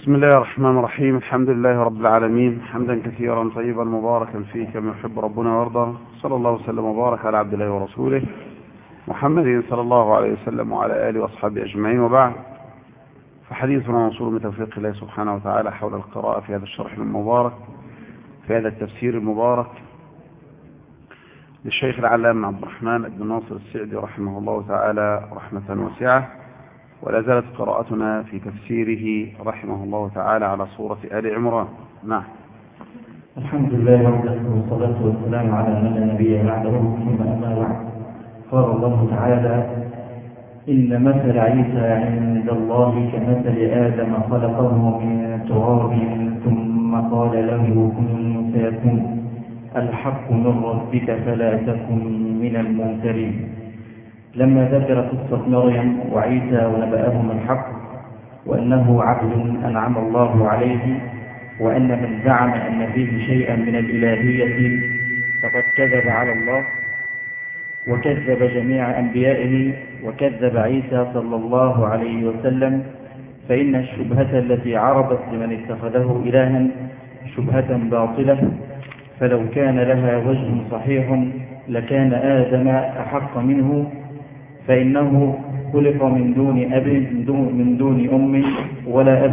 بسم الله الرحمن الرحيم. الحمد لله رب العالمين. حمدا كثيرا طيبا مباركا فيه كما يحب ربنا ويرضى. صلى الله وسلم وبارك على عبد الله ورسوله محمد صلى الله عليه وسلم وعلى آله وأصحابه أجمعين. وبعد فحديثنا موصول من توفيق الله سبحانه وتعالى حول القراءة في هذا الشرح المبارك في هذا التفسير المبارك للشيخ العلامة عبد الرحمن بن ناصر السعدي رحمه الله تعالى رحمة واسعة. ولا زالت قراءتنا في تفسيره رحمه الله تعالى على صورة آل عمران. نعم. الحمد لله وحده والصلاة والسلام على من لا نبي بعده ثم أما بعد. قال الله تعالى إن مثل عيسى عند الله كمثل آدم خلقه من تراب ثم قال له كن فيكون. الحق من ربك فلا تكن من الممترين. لما ذكر قصة مريم وعيسى ونبأهم الحق وأنه عبد أنعم الله عليه وأن من زعم أن فيه شيئا من الإلهية فقد كذب على الله وكذب جميع أنبيائه وكذب عيسى صلى الله عليه وسلم فإن الشبهة التي عرضت لمن اتخذه إلها شبهة باطلة فلو كان لها وجه صحيح لكان آدم أحق منه فإنه خلق من دون أب من دون أم ولا أب.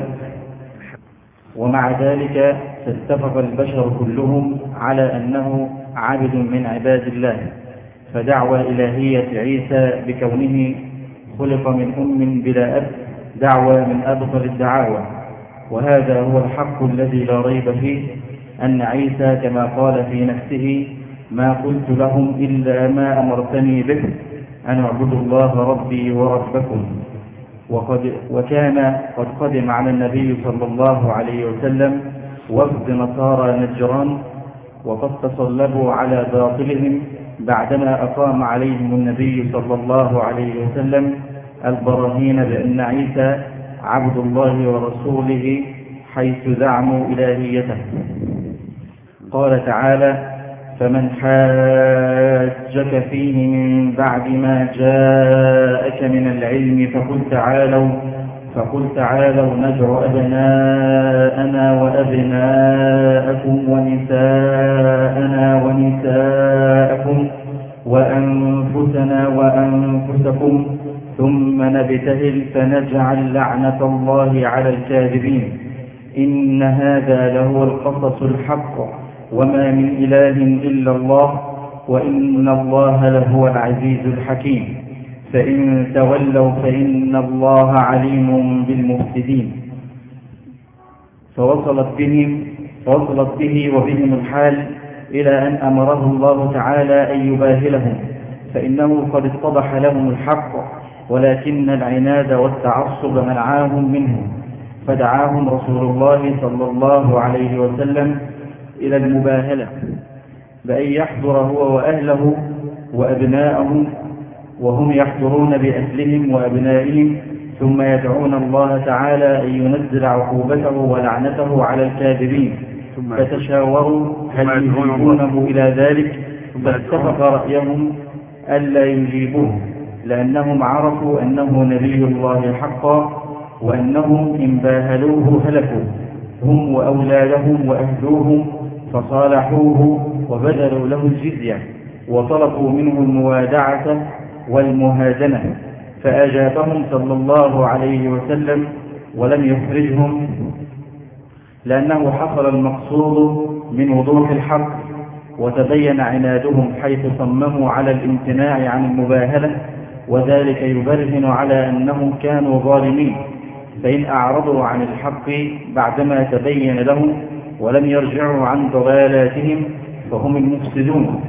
ومع ذلك فاتفق البشر كلهم على أنه عبد من عباد الله. فدعوى إلهية عيسى بكونه خلق من أم بلا أب دعوى من أبطل الدعاوى. وهذا هو الحق الذي لا ريب فيه أن عيسى كما قال في نفسه ما قلت لهم إلا ما أمرتني به. أن اعبدوا الله ربي وربكم. وقد وكان قد قدم على النبي صلى الله عليه وسلم وفد نصارى نجران وقد تصلبوا على باطلهم بعدما أقام عليهم النبي صلى الله عليه وسلم البراهين بأن عيسى عبد الله ورسوله حيث زعموا إلهيته. قال تعالى فمن حاجك فيه من بعد ما جاءك من العلم فقل تعالوا فقل تعالوا ندع أبناءنا وأبناءكم ونساءنا ونساءكم وأنفسنا وأنفسكم ثم نبتهل فنجعل لعنة الله على الكاذبين. إن هذا لهو القصص الحق. وما من إله إلا الله وإن الله لهو العزيز الحكيم فإن تولوا فإن الله عليم بالمفسدين فوصلت بهم فوصلت به وبهم الحال إلى أن أمره الله تعالى أن يباهلهم فإنه قد اتضح لهم الحق ولكن العناد والتعصب منعاهم منه فدعاهم رسول الله صلى الله عليه وسلم إلى المباهلة بأن يحضر هو وأهله وأبناءهم وهم يحضرون بأهلهم وأبنائهم ثم يدعون الله تعالى أن ينزل عقوبته ولعنته على الكاذبين. فتشاوروا هل يجيبونه إلى ذلك؟ فاتفق رأيهم ألا يجيبوه لأنهم عرفوا أنه نبي الله حقا وأنهم إن باهلوه هلكوا هم وأولادهم وأهلوهم فصالحوه وبذلوا له الجزية وطلبوا منه الموادعة والمهادنة فأجابهم صلى الله عليه وسلم ولم يخرجهم لأنه حصل المقصود من وضوح الحق وتبين عنادهم حيث صمموا على الامتناع عن المباهلة وذلك يبرهن على أنهم كانوا ظالمين فإن أعرضوا عن الحق بعدما تبين لهم ولم يرجعوا عن ضلالاتهم فهم المفسدون.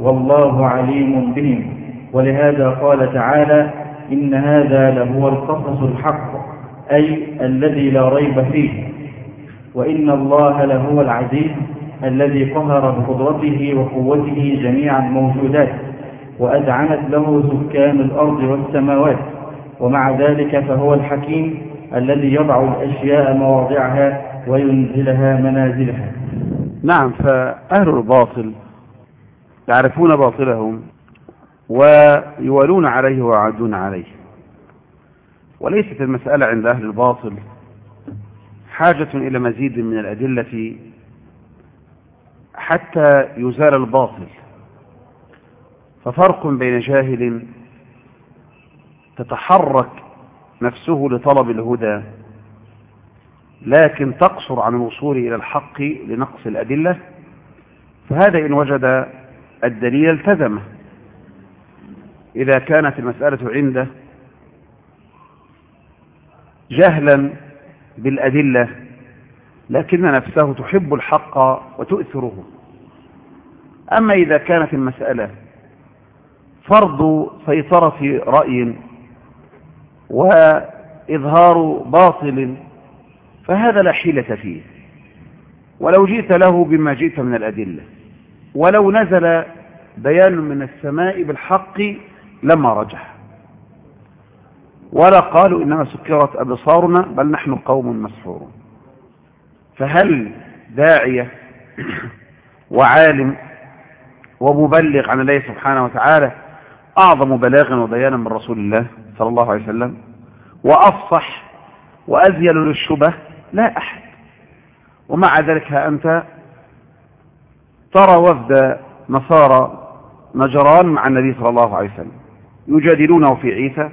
والله عليم بهم. ولهذا قال تعالى إن هذا لهو القصص الحق أي الذي لا ريب فيه. وإن الله لهو العزيز الذي قهر بقدرته وقوته جميع الموجودات وأدعنت له سكان الأرض والسماوات. ومع ذلك فهو الحكيم الذي يضع الأشياء مواضعها وينزلها منازلها. نعم فأهل الباطل يعرفون باطلهم ويولون عليه ويعدون عليه. وليست المسألة عند أهل الباطل حاجة إلى مزيد من الأدلة حتى يزال الباطل. ففرق بين جاهل تتحرك نفسه لطلب الهدى لكن تقصر عن الوصول إلى الحق لنقص الأدلة فهذا إن وجد الدليل التزمه. إذا كانت المسألة عنده جهلا بالأدلة لكن نفسه تحب الحق وتؤثره. أما إذا كانت المسألة فرض سيطرة رأي وإظهار باطل فهذا لا حيلة فيه. ولو جئت له بما جئت من الأدلة. ولو نزل بيان من السماء بالحق لما رجح. ولا قالوا إنما سكرت أبصارنا بل نحن قوم مسحورون. فهل داعية وعالم ومبلغ عن الله سبحانه وتعالى أعظم بلاغا وبيانا من رسول الله صلى الله عليه وسلم وأفصح وأزيل للشبه لا أحد. ومع ذلك ها أنت ترى وفد نصارى نجران مع النبي صلى الله عليه وسلم يجادلونه في عيسى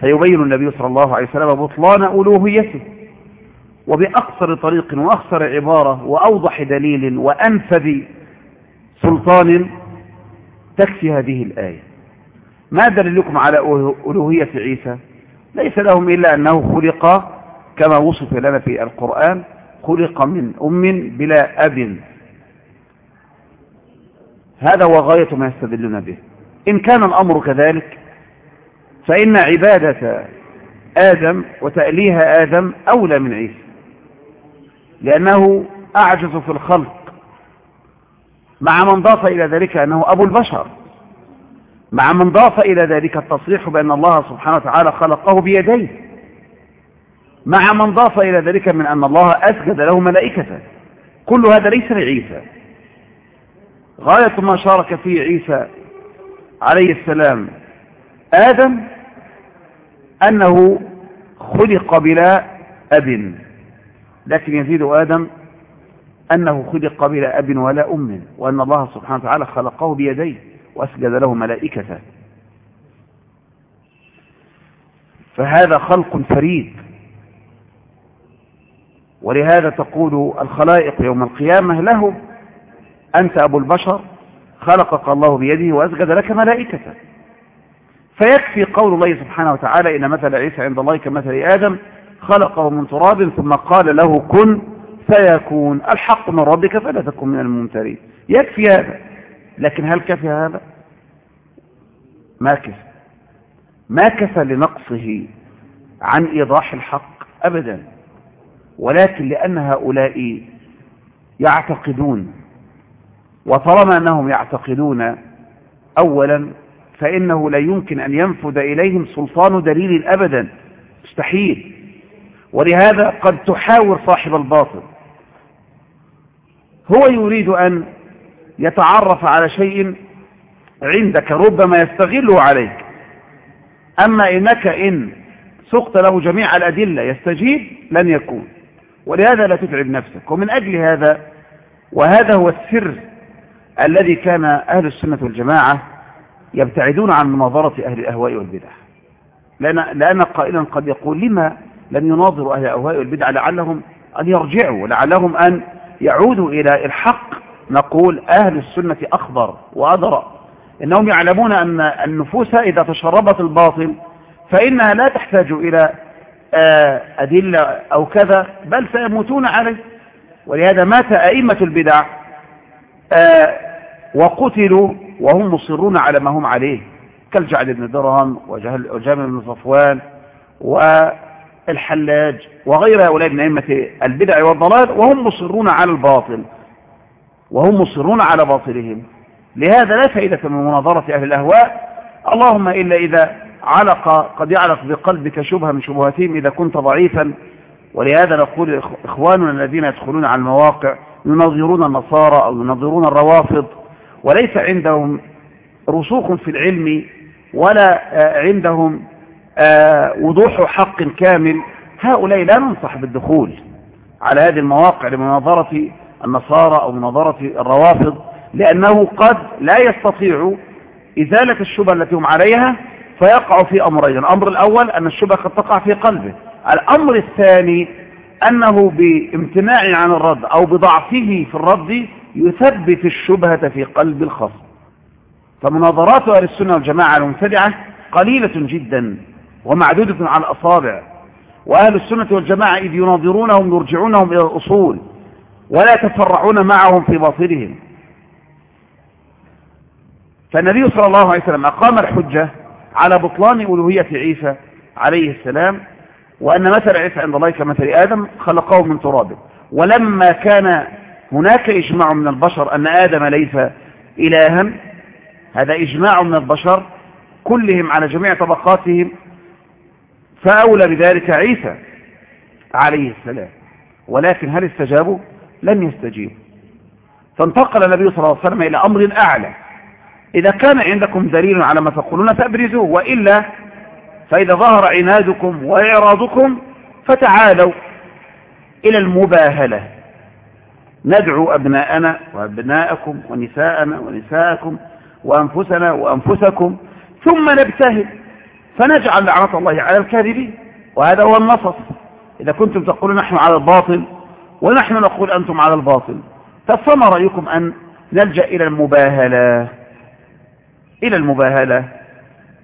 فيبين النبي صلى الله عليه وسلم بطلان ألوهيته وبأقصر طريق وأخصر عبارة وأوضح دليل وأنفذ سلطان تكفي هذه الآية. ما دليلكم على ألوهية عيسى؟ ليس لهم إلا أنه خلق كما وصف لنا في القرآن خلق من أم بلا أب. هذا هو غاية ما يستدلون به. إن كان الأمر كذلك فإن عبادة آدم وتأليه آدم أولى من عيسى لأنه أعجز في الخلق. مع من ضاف إلى ذلك أنه أبو البشر. مع من ضاف إلى ذلك التصريح بأن الله سبحانه وتعالى خلقه بيديه. مع من ضاف إلى ذلك من أن الله أسجد له ملائكته. كل هذا ليس لعيسى. غاية ما شارك فيه عيسى عليه السلام آدم أنه خلق بلا أب. لكن يزيد آدم أنه خلق بلا أب ولا أم وأن الله سبحانه وتعالى خلقه بيديه وأسجد له ملائكته. فهذا خلق فريد. ولهذا تقول الخلائق يوم القيامة له أنت أبو البشر خلقك الله بيده وأسجد لك ملائكته فيكفي قول الله سبحانه وتعالى إن مثل عيسى عند الله كمثل آدم خلقه من تراب ثم قال له كن فيكون الحق من ربك فلا تكن من الممترين. يكفي هذا. لكن هل كفي هذا؟ ما كفى ما كفى لنقصه عن إيضاح الحق أبدا. ولكن لأن هؤلاء يعتقدون وطالما أنهم يعتقدون أولا فإنه لا يمكن أن ينفذ إليهم سلطان دليل أبدا مستحيل. ولهذا قد تحاور صاحب الباطل. هو يريد أن يتعرف على شيء عندك ربما يستغله عليك. أما إنك إن سقت له جميع الأدلة يستجيب لن يكون. ولهذا لا تتعب نفسك. ومن أجل هذا وهذا هو السر الذي كان أهل السنة والجماعة يبتعدون عن مناظرة أهل الأهواء والبدع. لأن, لأن قائلا قد يقول لما لم يناظروا أهل الأهواء والبدع لعلهم أن يرجعوا ولعلهم أن يعودوا إلى الحق. نقول أهل السنة أخبر وأدرى. إنهم يعلمون أن النفوس إذا تشربت الباطل فإنها لا تحتاج إلى أدلة أو كذا بل سيموتون عليه. ولهذا مات أئمة البدع وقتلوا وهم مصرون على ما هم عليه كالجعد بن درهم وجامع بن صفوان والحلاج وغير هؤلاء من أئمة البدع والضلال وهم مصرون على الباطل وهم مصرون على باطلهم. لهذا لا فائدة من مناظرة أهل الأهواء. اللهم إلا إذا علق قد يعلق بقلبك شبهة من شبهاتهم إذا كنت ضعيفا. ولهذا نقول إخواننا الذين يدخلون على المواقع ينظرون النصارى أو ينظرون الروافض وليس عندهم رسوخ في العلم ولا عندهم وضوح حق كامل. هؤلاء لا ننصح بالدخول على هذه المواقع لمناظرة النصارى أو مناظرة الروافض لأنه قد لا يستطيع إزالة الشبهة التي هم عليها فيقع في أمرين. الأمر الأول أن الشبهة قد تقع في قلبه. الأمر الثاني أنه بامتناع عن الرد أو بضعفه في الرد يثبت الشبهة في قلب الخصم. فمناظرات أهل السنة والجماعة المبتدعة قليلة جدا ومعدودة على الأصابع. وأهل السنة والجماعة إذ يناظرونهم يرجعونهم إلى الأصول ولا يتفرعون معهم في باطلهم فالنبي صلى الله عليه وسلم أقام الحجة على بطلان ألوهية عيسى عليه السلام وأن مثل عيسى عند الله كمثل آدم خلقه من تراب. ولما كان هناك إجماع من البشر أن آدم ليس إلها هذا إجماع من البشر كلهم على جميع طبقاتهم فأولى بذلك عيسى عليه السلام. ولكن هل استجابوا؟ لم يستجيبوا. فانتقل النبي صلى الله عليه وسلم إلى أمر أعلى. إذا كان عندكم دليل على ما تقولون فأبرزوه وإلا فإذا ظهر عنادكم وإعراضكم فتعالوا إلى المباهلة. ندعو أبناءنا وأبناءكم ونساءنا ونساءكم وأنفسنا وأنفسكم ثم نبتهل فنجعل لعنة الله على الكاذبين. وهذا هو النصص. إذا كنتم تقولون نحن على الباطل ونحن نقول أنتم على الباطل فما رأيكم أن نلجأ إلى المباهلة. إلى المباهلة.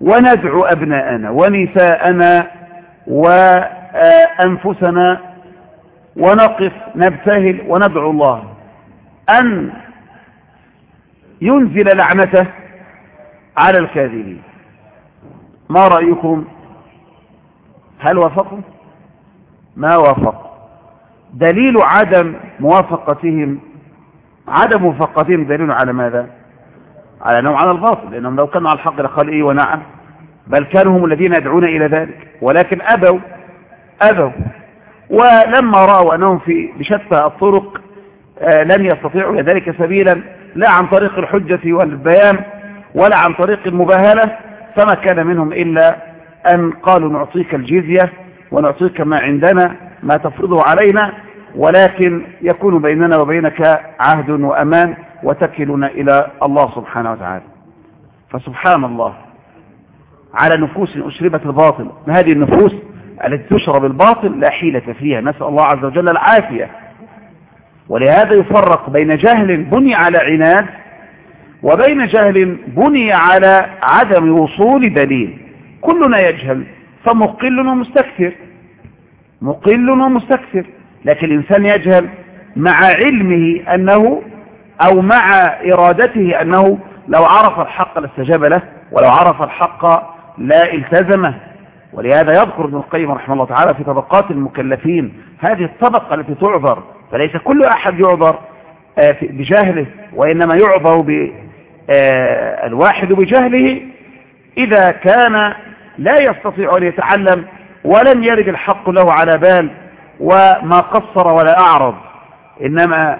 وندعو أبناءنا ونساءنا وأنفسنا. ونقف نبتهل وندعو الله أن ينزل لعنته على الكاذبين. ما رأيكم؟ هل وافقوا؟ ما وافقوا دليل عدم موافقتهم عدم موافقتهم دليل على ماذا؟ على أنهم على الباطل لأنهم لو كانوا على الحق لقال إيه ونعم بل كانوا هم الذين يدعون إلى ذلك ولكن أبوا أبوا. ولما رأوا أنهم في بشتى الطرق آه لن يستطيعوا ذلك سبيلا لا عن طريق الحجة والبيان ولا عن طريق المباهلة فما كان منهم إلا أن قالوا نعطيك الجزية ونعطيك ما عندنا ما تفرضه علينا ولكن يكون بيننا وبينك عهد وأمان. وتكلنا إلى الله سبحانه وتعالى. فسبحان الله. على نفوس أشربت الباطل. هذه النفوس التي تشرب الباطل لا حيلة فيها. نسأل الله عز وجل العافية. ولهذا يفرق بين جهل بني على عناد وبين جهل بني على عدم وصول دليل. كلنا يجهل فمقل ومستكثر. مقل ومستكثر. لكن الإنسان يجهل مع علمه أنه أو مع إرادته أنه لو عرف الحق لاستجاب له ولو عرف الحق لا التزمه. ولهذا يذكر ابن القيم رحمه الله تعالى في طبقات المكلفين هذه الطبقة التي تعذر فليس كل أحد يعذر بجهله وإنما يعذر بالواحد بجهله إذا كان لا يستطيع أن يتعلم ولم يرد الحق له على بال وما قصر ولا أعرض. إنما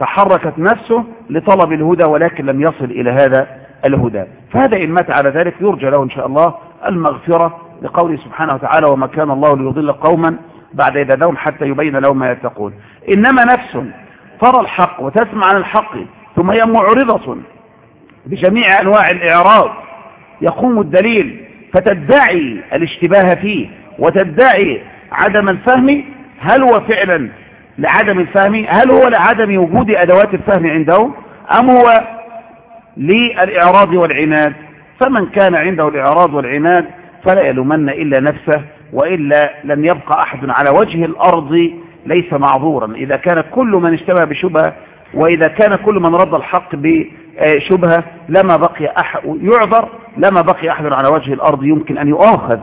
تحركت نفسه لطلب الهدى ولكن لم يصل إلى هذا الهدى. فهذا إن مات على ذلك يرجى له إن شاء الله المغفرة لقوله سبحانه وتعالى وما كان الله ليضل قوما بعد إذا دهم حتى يبين لهم ما يتقون. إنما نفس ترى الحق وتسمع عن الحق ثم هي معرضة بجميع أنواع الإعراض. يقوم الدليل فتدعي الاشتباه فيه وتدعي عدم الفهم هل هو فعلا لعدم الفهم هل هو لعدم وجود أدوات الفهم عنده أم هو للإعراض والعناد؟ فمن كان عنده الإعراض والعناد فلا يلومن إلا نفسه وإلا لم يبقى أحد على وجه الأرض ليس معذورا. إذا كان كل من اشتبه بشبهة وإذا كان كل من رد الحق بشبهة لما بقي أحد يعذر لما بقي أحد على وجه الأرض يمكن أن يؤاخذ.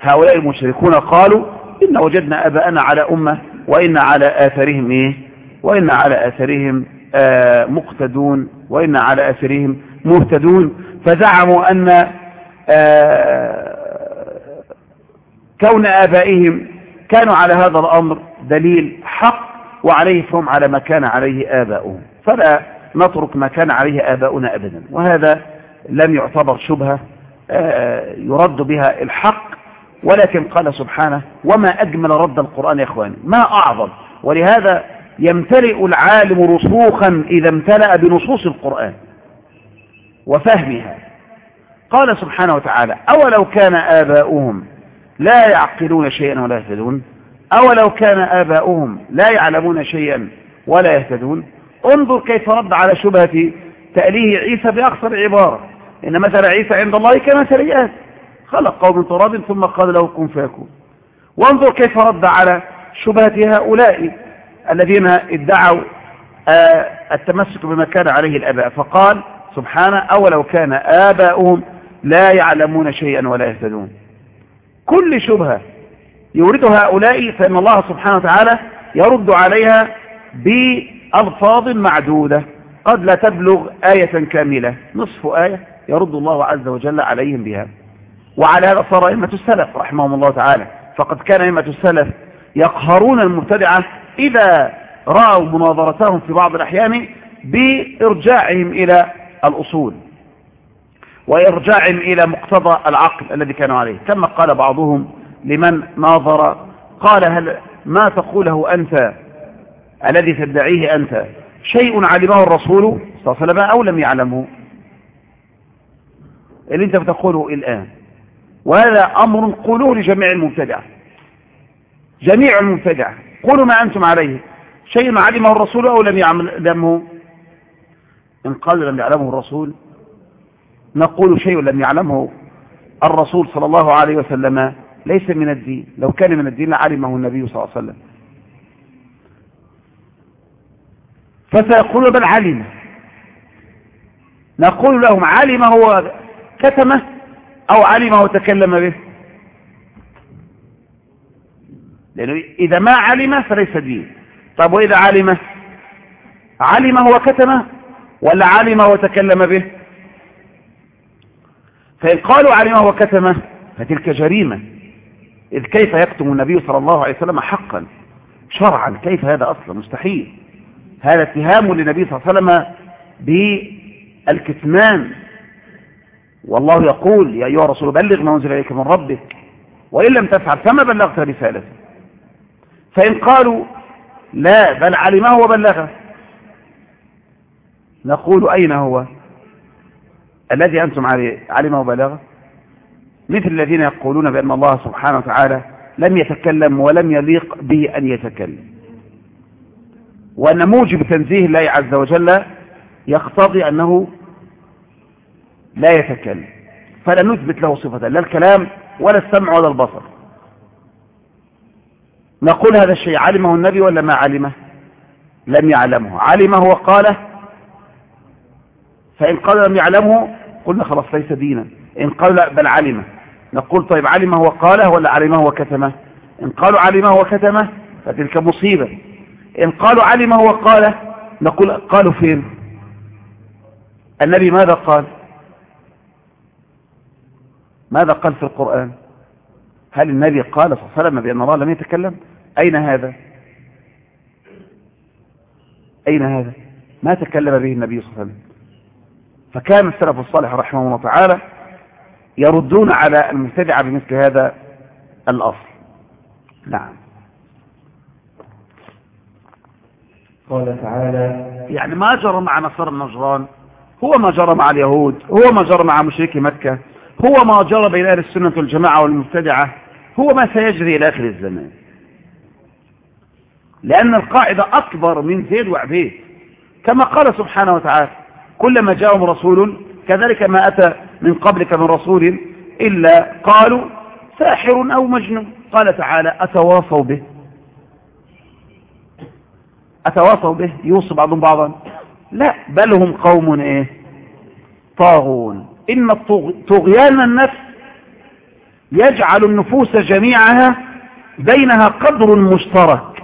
هؤلاء المشركون قالوا إن وجدنا أباءنا على أمة وإن على آثارهم إيه؟ وإن على آثارهم آه مقتدون وإن على آثارهم مهتدون. فزعموا أن آه كون آبائهم كانوا على هذا الأمر دليل حق وعليه فهم على ما كان عليه آباؤهم. فلا نترك ما كان عليه آباؤنا أبدا. وهذا لم يعتبر شبهة آه يرد بها الحق ولكن قال سبحانه وما أجمل رد القرآن يا إخواني ما أعظم. ولهذا يمتلئ العالم رسوخا إذا امتلأ بنصوص القرآن وفهمها. قال سبحانه وتعالى أولو كان آباؤهم لا يعقلون شيئا ولا يهتدون. أولو كان آباؤهم لا يعلمون شيئا ولا يهتدون. انظر كيف رد على شبهة تأليه عيسى بأقصر عبارة. إن مثل عيسى عند الله كمثل آدم خلق قوم تراب ثم قال له كن فيكون. وانظر كيف رد على شبهة هؤلاء الذين ادعوا آه التمسك بما كان عليه الأباء. فقال سبحانه أولو كان آباؤهم لا يعلمون شيئا ولا يهتدون. كل شبهة يوردها هؤلاء فإن الله سبحانه وتعالى يرد عليها بألفاظ معدودة. قد لا تبلغ آية كاملة. نصف آية يرد الله عز وجل عليهم بها. وعلى هذا صار أئمة السلف رحمهم الله تعالى. فقد كان أئمة السلف يقهرون المبتدعة إذا رأوا مناظرتهم في بعض الأحيان بإرجاعهم إلى الأصول وإرجاعهم إلى مقتضى العقل الذي كانوا عليه. كما قال بعضهم لمن ناظر قال هل ما تقوله أنت الذي تدعيه أنت؟ شيء علمه الرسول صلى الله عليه وسلم أو لم يعلمه؟ اللي أنت بتقوله الآن. وهذا أمر قولوه لجميع المبتدعة جميع المبتدعة قولوا ما أنتم عليه. شيء علمه الرسول أو لم يعلمه إن قال لم يعلمه الرسول نقول شيء لم يعلمه الرسول صلى الله عليه وسلم. ليس من الدين. لو كان من الدين لعلمه النبي صلى الله عليه وسلم. فسيقول بل علم. نقول لهم علم هو كتمه أو علم وتكلم به. لأنه إذا ما علم فليس دين. طب وإذا علم؟ علم هو كتمه ولا علم وتكلم به؟ فإن قالوا علمه وكتمه فتلك جريمة. إذ كيف يكتم النبي صلى الله عليه وسلم حقا؟ شرعا. كيف هذا أصلا؟ مستحيل. هذا اتهام للنبي صلى الله عليه وسلم بالكتمان. والله يقول يا أيها الرسول بلغ ما أنزل إليك من ربك وإن لم تفعل فما بلغت رسالته فإن قالوا لا بل علمه وبلغه نقول أين هو الذي أنتم علمه وبلغه مثل الذين يقولون بأن الله سبحانه وتعالى لم يتكلم ولم يليق به أن يتكلم وأن موجب تنزيه الله عز وجل يقتضي أنه لا يتكلم فلا نثبت له صفة لا الكلام ولا السمع ولا البصر. نقول هذا الشيء علمه النبي ولا ما علمه؟ لم يعلمه. علمه وقاله فإن قال لم يعلمه قلنا خلاص ليس دينا. إن قال لا بل علمه. نقول طيب علمه وقاله ولا علمه وكتمه؟ إن قالوا علمه وكتمه فتلك مصيبة. إن قالوا علمه وقاله نقول قالوا فين؟ النبي ماذا قال؟ ماذا قال في القرآن؟ هل النبي قال صلى الله عليه وسلم بأن الله لم يتكلم؟ أين هذا؟ أين هذا؟ ما تكلم به النبي صلى الله عليه وسلم. فكان السلف الصالح رحمه الله تعالى يردون على المبتدعة بمثل هذا الأصل. نعم. قال تعالى يعني ما جرى مع نصارى النجران هو ما جرى مع اليهود هو ما جرى مع مشركي مكة هو ما جرى بين أهل السنة والجماعة والمبتدعة هو ما سيجري إلى آخر الزمان. لأن القاعدة أكبر من زيد وعبيد. كما قال سبحانه وتعالى كلما جاءهم رسول كذلك ما أتى من قبلك من رسول إلا قالوا ساحر أو مجنون. قال تعالى أتواصوا به. أتواصوا به. يوصي بعضهم بعضا. لا بل هم قوم إيه؟ طاغون. إن طغيان النفس يجعل النفوس جميعها بينها قدر مشترك.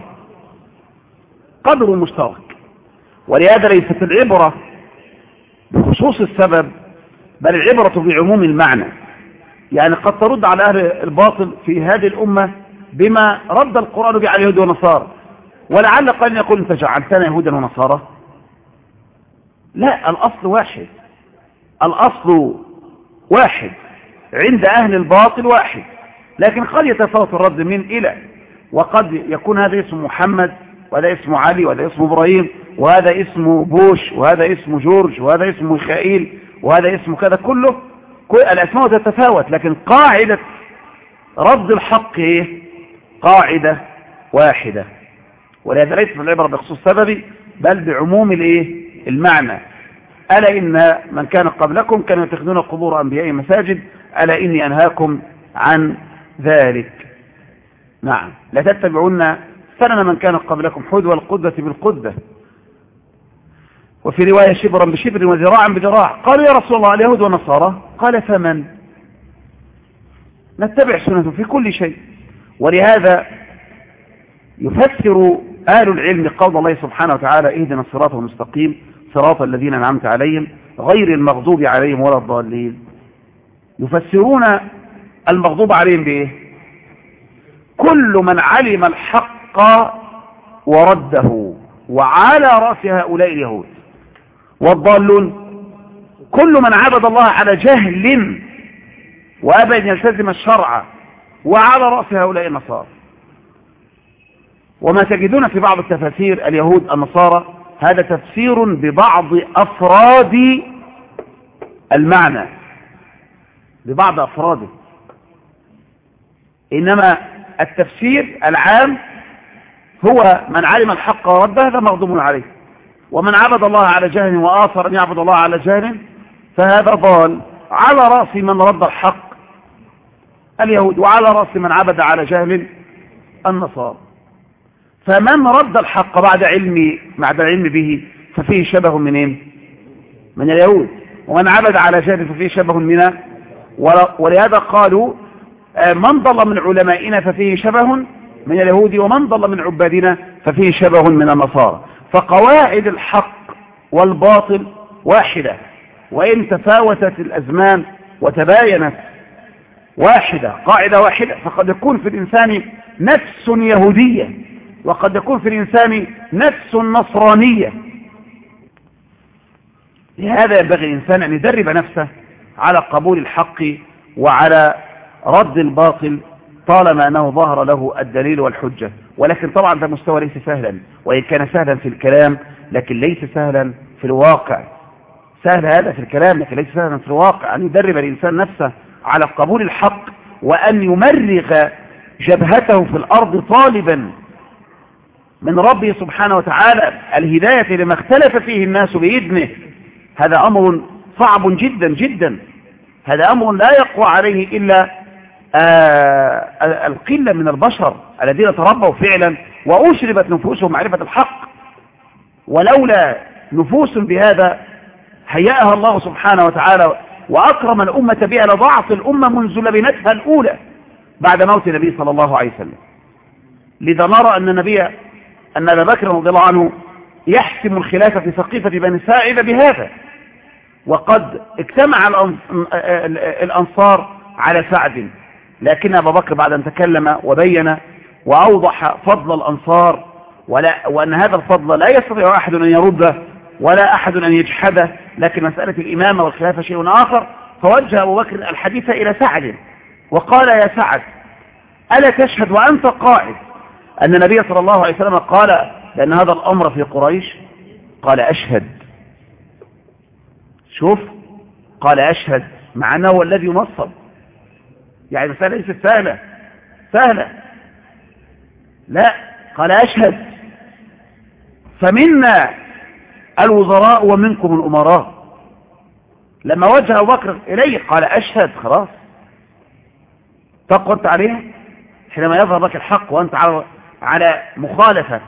قدر مشترك. ولهذا ليست العبرة بخصوص السبب بل العبرة بعموم المعنى. يعني قد ترد على أهل الباطل في هذه الأمة بما رد القرآن به على اليهود والنصارى. ولعل قال يقول انت جعلتنا يهودا ونصارى. لا الأصل واحد. الأصل واحد عند أهل الباطل واحد لكن قد يتفاوت الرد من إلى وقد يكون هذا اسم محمد وهذا اسمه علي وهذا اسمه إبراهيم وهذا اسمه بوش وهذا اسمه جورج وهذا اسمه ميخائيل وهذا اسمه كذا كله كل الأسماء تتفاوت لكن قاعدة رد الحق إيه قاعدة واحدة. ولهذا ليس العبرة بخصوص سببي بل بعموم الإيه؟ المعنى. ألا إن من كان قبلكم كانوا يتخذون قبور أنبياء مساجد ألا إني أنهاكم عن ذلك. نعم. لا تتبعون سنن من كان قبلكم حذو القدة بالقدة وفي رواية شبرا بشبر وذراعا بذراع. قالوا يا رسول الله اليهود والنصارى؟ قال فمن؟ نتبع سنته في كل شيء. ولهذا يفسر آل العلم قول الله سبحانه وتعالى اهدنا الصراط المستقيم. صراط الذين أنعمت عليهم غير المغضوب عليهم ولا الضالين. يفسرون المغضوب عليهم بإيه؟ كل من علم الحق ورده وعلى رأس هؤلاء اليهود. والضالون كل من عبد الله على جهل وأبى أن يلتزم الشرع وعلى رأس هؤلاء النصارى. وما تجدون في بعض التفاسير اليهود النصارى هذا تفسير ببعض أفراد المعنى. ببعض أفراده. إنما التفسير العام هو من علم الحق ورد هذا مغضوب عليه. ومن عبد الله على جهل وآثر أن يعبد الله على جهل فهذا ضال. على رأس من رد الحق اليهود وعلى رأس من عبد على جهل النصارى. فمن رد الحق بعد علم بعد العلم به ففيه شبه من إيه؟ من اليهود. ومن عبد على جهل ففيه شبه من ولهذا قالوا من ضل من علمائنا ففيه شبه من اليهود ومن ضل من عبادنا ففيه شبه من النصارى. فقواعد الحق والباطل واحدة وإن تفاوتت الأزمان وتباينت واحدة قاعدة واحدة فقد يكون في الإنسان نفس يهودية. وقد يكون في الإنسان نفس نصرانية. لهذا ينبغي الإنسان أن يدرب نفسه على قبول الحق وعلى رد الباطل طالما أنه ظهر له الدليل والحجة. ولكن طبعا ده مستوى ليس سهلا وإن كان سهلا في الكلام لكن ليس سهلا في الواقع. سهل هذا في الكلام لكن ليس سهلا في الواقع. أن يدرب الإنسان نفسه على قبول الحق وأن يمرغ جبهته في الأرض طالبا من ربه سبحانه وتعالى الهداية لما اختلف فيه الناس بإذنه. هذا أمر صعب جدا جدا. هذا أمر لا يقوى عليه إلا آه القلة من البشر الذين تربوا فعلا وأشربت نفوسهم معرفة الحق. ولولا نفوس بهذا هيأها الله سبحانه وتعالى وأكرم الأمة بها لضعف الأمة منذ لبنتها الأولى بعد موت النبي صلى الله عليه وسلم. لذا نرى أن النبي أن أبا بكر رضي الله عنه يحسم الخلافة في سقيفة بني ساعدة بهذا. وقد اجتمع الأنصار على سعد. لكن أبا بكر بعد أن تكلم وبين وأوضح فضل الأنصار ولا وأن هذا الفضل لا يستطيع أحد أن يرده ولا أحد أن يجحده. لكن مسألة الإمامة والخلافة شيء آخر. فوجه أبو بكر الحديث إلى سعد وقال يا سعد ألا تشهد وأنت قائد أن النبي صلى الله عليه وسلم قال لأن هذا الأمر في قريش قال أشهد. شوف قال أشهد مع أنه هو الذي ينصب يعني المسألة ليست سهلة. سهلة. لا قال أشهد. فمنا الوزراء ومنكم الأمراء. لما وجه أبو بكر إليه قال أشهد خلاص. تقوى عليها حينما يظهر لك الحق وأنت على مخالفة.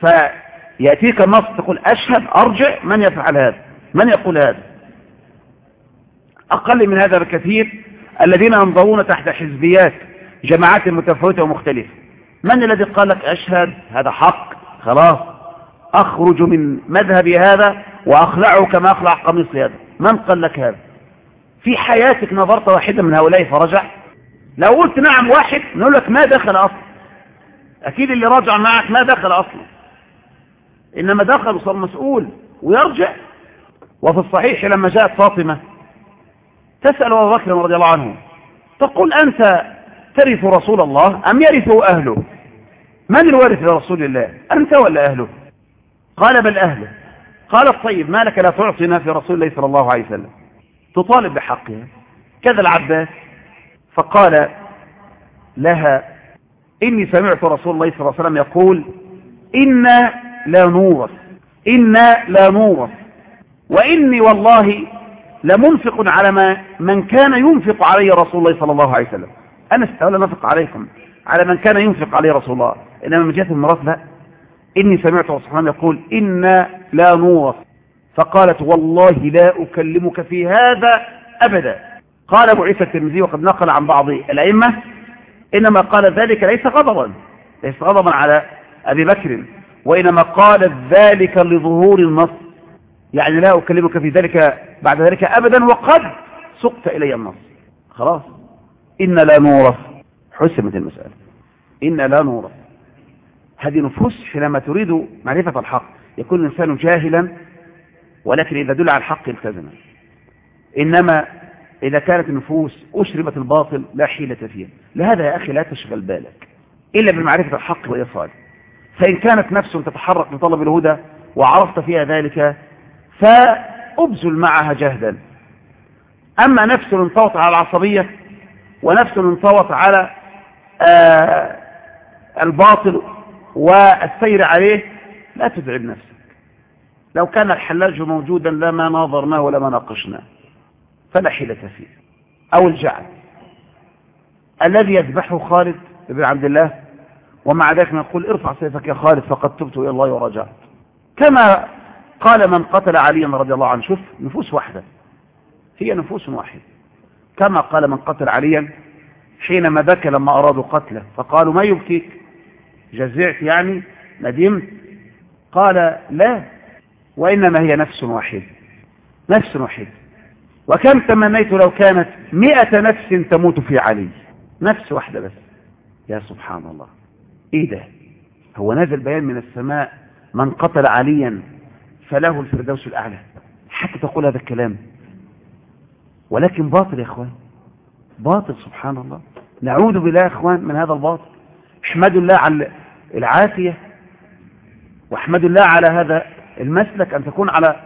فيأتيك النص تقول أشهد أرجع من يفعل هذا من يقول هذا. أقل من هذا بكثير الذين ينظرون تحت حزبيات جماعات متفاوتة ومختلفة. من الذي قال لك أشهد؟ هذا حق خلاص. أخرج من مذهبي هذا وأخلعه كما أخلع قميصي هذا. من قال لك هذا؟ في حياتك نظرت واحدة من هؤلاء فرجع؟ لو قلت نعم واحد نقول لك ما دخل أصلا أكيد اللي راجع معك ما دخل أصلا. إنما دخل وصار مسؤول ويرجع. وفي الصحيح لما جاءت فاطمة تسأل أبو بكر رضي الله عنه تقول أنت ترث رسول الله أم يرثه أهله؟ من الوارث لرسول الله أنت ولا أهله؟ قال بل أهله. قال طيب ما لك لا تعطينا في رسول الله صلى الله عليه وسلم؟ تطالب بحقها. كذا العباس فقال لها إني سمعت رسول الله صلى الله عليه وسلم يقول إنا لا نورث إنا لا نورث وإني والله لمنفق على ما من كان ينفق علي رسول الله صلى الله عليه وسلم. أنا استولى نفق عليكم على من كان ينفق عليه رسول الله. إنما من جهة الميراث لا. إني سمعت رسول الله يقول إنا لا نورث. فقالت والله لا أكلمك في هذا أبدا. قال أبو عيسى الترمذي وقد نقل عن بعض الأئمة إنما قال ذلك ليس غضبا ليس غضبا على أبي بكر وإنما قال ذلك لظهور النص. يعني لا أكلمك في ذلك بعد ذلك أبدا وقد سقت إلي النص. خلاص. إن لا نورث. حسمت المسألة. إن لا نورث. هذه نفوس حينما تريد معرفة الحق. يكون الإنسان جاهلا ولكن إذا دل على الحق التزم. إنما إذا كانت النفوس أشربت الباطل لا حيلة فيها. لهذا يا أخي لا تشغل بالك إلا بمعرفة الحق وإيصاله فإن كانت نفس تتحرك لطلب الهدى وعرفت فيها ذلك فأبذل معها جهدا. أما نفس انطوت على العصبية ونفس انطوت على آه الباطل والسير عليه لا تتعب نفسك. لو كان الحلاج موجودا لما ناظرناه ولما ناقشناه. فلا حيلة فيه. أو الجعل. الذي يذبحه خالد بن عبد الله ومع ذلك نقول ارفع سيفك يا خالد فقد تبت إلى الله ورجعت. كما قال من قتل عليا رضي الله عنه شوف نفوس واحدة. هي نفوس واحدة. كما قال من قتل عليا حينما بكى لما أرادوا قتله فقالوا ما يبكيك؟ جزعت يعني؟ ندمت؟ قال لا وإنما هي نفس واحدة. نفس واحدة. وكم تمنيت لو كانت مئة نفس تموت في علي؟ نفس واحدة بس. يا سبحان الله. إيه ده؟ هو نزل بيان من السماء من قتل عليا فله الفردوس الأعلى. حتى تقول هذا الكلام. ولكن باطل يا إخوان. باطل سبحان الله. نعوذ بالله يا إخوان من هذا الباطل. احمدوا الله على العافية. واحمدوا الله على هذا المسلك أن تكون على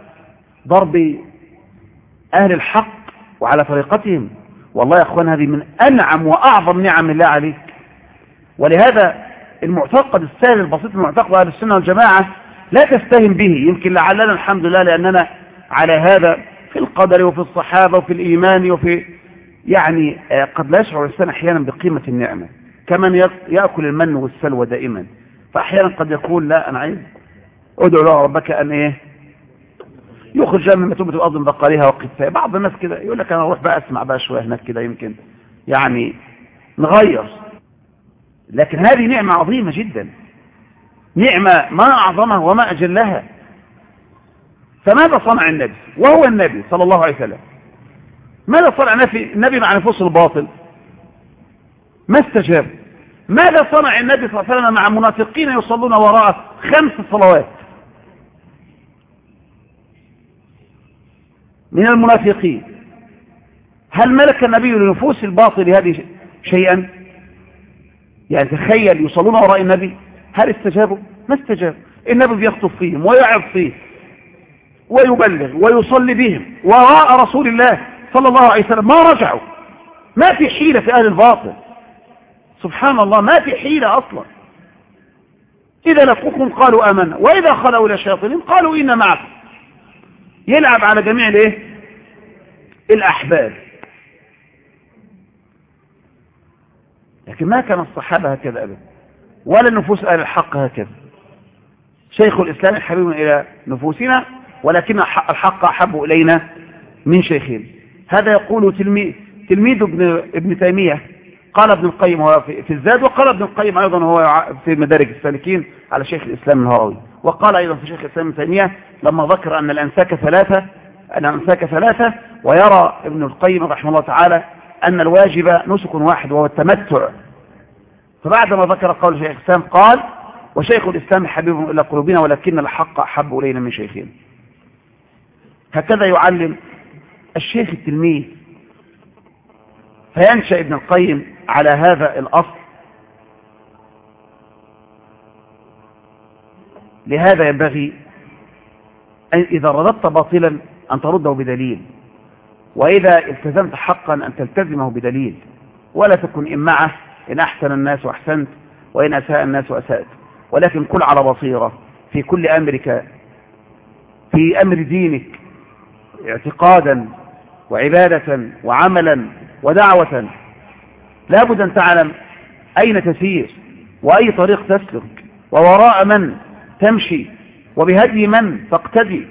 ضرب أهل الحق وعلى طريقتهم والله يا أخوان هذه من أنعم وأعظم نعم الله عليك. ولهذا المعتقد السهل البسيط المعتقد أهل السنة والجماعة لا تستهن به. يمكن لعلنا الحمد لله لأننا على هذا في القدر وفي الصحابة وفي الإيمان وفي يعني قد لا يشعر الإنسان أحيانا بقيمة النعمة. كمن يأكل المن والسلوى دائما. فأحيانا قد يقول لا أنا عايز ادعو له ربك أن إيه يخرج من متوبة الأرض من بقالها وقفها بعض الناس كده يقول لك أنا أروح بقى أسمع بقى شوية هناك كده يمكن يعني نغير. لكن هذه نعمة عظيمة جدا. نعمة ما أعظمها وما أجلها فماذا صنع النبي؟ وهو النبي صلى الله عليه وسلم. ماذا صنع النبي مع نفوس الباطل. ما استجاب. ماذا صنع النبي صلى الله عليه وسلم مع منافقين يصلون وراءه خمس صلوات؟ من المنافقين. هل ملك النبي لنفوس الباطل هذه شيئا؟ يعني تخيل يصلون وراء النبي هل استجابوا؟ ما استجابوا. النبي بيخطب فيهم ويعظ فيهم ويبلغ ويصلي بهم وراء رسول الله صلى الله عليه وسلم. ما رجعوا. ما في حيلة في أهل الباطل. سبحان الله ما في حيلة أصلا. إذا لقوكم قالوا آمنا وإذا خلوا إلى شياطينهم قالوا إنا معكم. يلعب على جميع الايه؟ الأحباب. لكن ما كان الصحابة هكذا أبدا. ولا نفوس أهل الحق هكذا. شيخ الإسلام حبيب إلى نفوسنا ولكن الحق أحب إلينا من شيخين. هذا يقول تلميذ, تلميذ ابن, ابن تيمية. قال ابن القيم هو في الزاد وقال ابن القيم أيضا هو في مدارج السالكين على شيخ الإسلام الهروي وقال أيضا في شيخ الإسلام تيمية لما ذكر أن الأنساك ثلاثة أن الأنساك ثلاثة ويرى ابن القيم رحمه الله تعالى أن الواجب نسك واحد وهو التمتع. فبعد ما ذكر قول شيخ الإسلام قال وشيخ الإسلام حبيب إلى قلوبنا ولكن الحق أحب إلينا من شيخين. هكذا يعلم الشيخ التلميذ فينشأ ابن القيم على هذا الأصل لهذا ينبغي إذا رددت باطلا أن ترده بدليل وإذا التزمت حقا أن تلتزمه بدليل ولا تكن إمعة إن أحسن الناس أحسنت وإن أساء الناس أسأت ولكن كل على بصيرة في كل أمرك في أمر دينك اعتقادا وعبادة وعملا ودعوة. لابد أن تعلم أين تسير وأي طريق تسلك ووراء من. تمشي وبهدي من تقتدي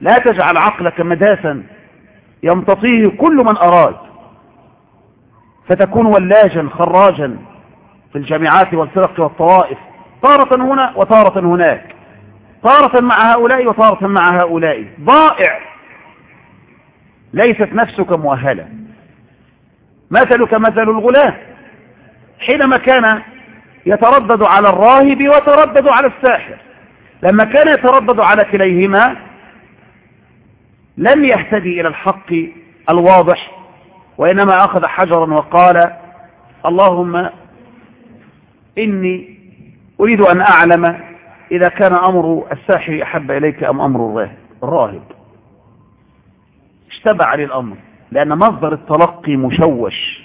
لا تجعل عقلك مداسا يمتطيه كل من أراد. فتكون ولاجا خراجا في الجامعات والفرق والطوائف. تارة هنا وتارة هناك. تارة مع هؤلاء وتارة مع هؤلاء. ضائع. ليست نفسك مؤهلة. مثلك مثل الغلام. حينما كان يتردد على الراهب ويتردد على الساحر. لما كان يتردد على كليهما لم يهتدي إلى الحق الواضح وإنما أخذ حجرا وقال اللهم إني أريد أن أعلم إذا كان أمر الساحر أحب إليك أم أمر الراهب. اشتبع عليه الأمر لأن مصدر التلقي مشوش.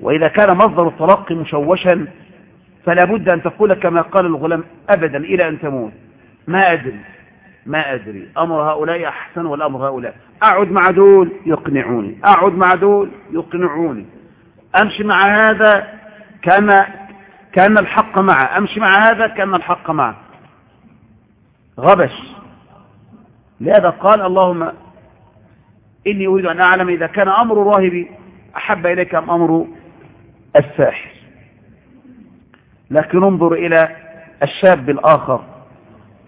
وإذا كان مصدر التلقي مشوشا فلا بد أن تقول كما قال الغلام أبدا إلى أن تموت. ما أدري ما أدري. أمر هؤلاء أحسن ولا أمر هؤلاء. أعد مع دول يقنعوني. أعد مع دول يقنعوني. أمشي مع هذا كان كأن الحق معه. أمشي مع هذا كأن الحق معه. غبش. لهذا قال اللهم إني أريد أن أعلم إذا كان أمر راهبي أحب إليك أم أمر الساحر لكن انظر إلى الشاب الآخر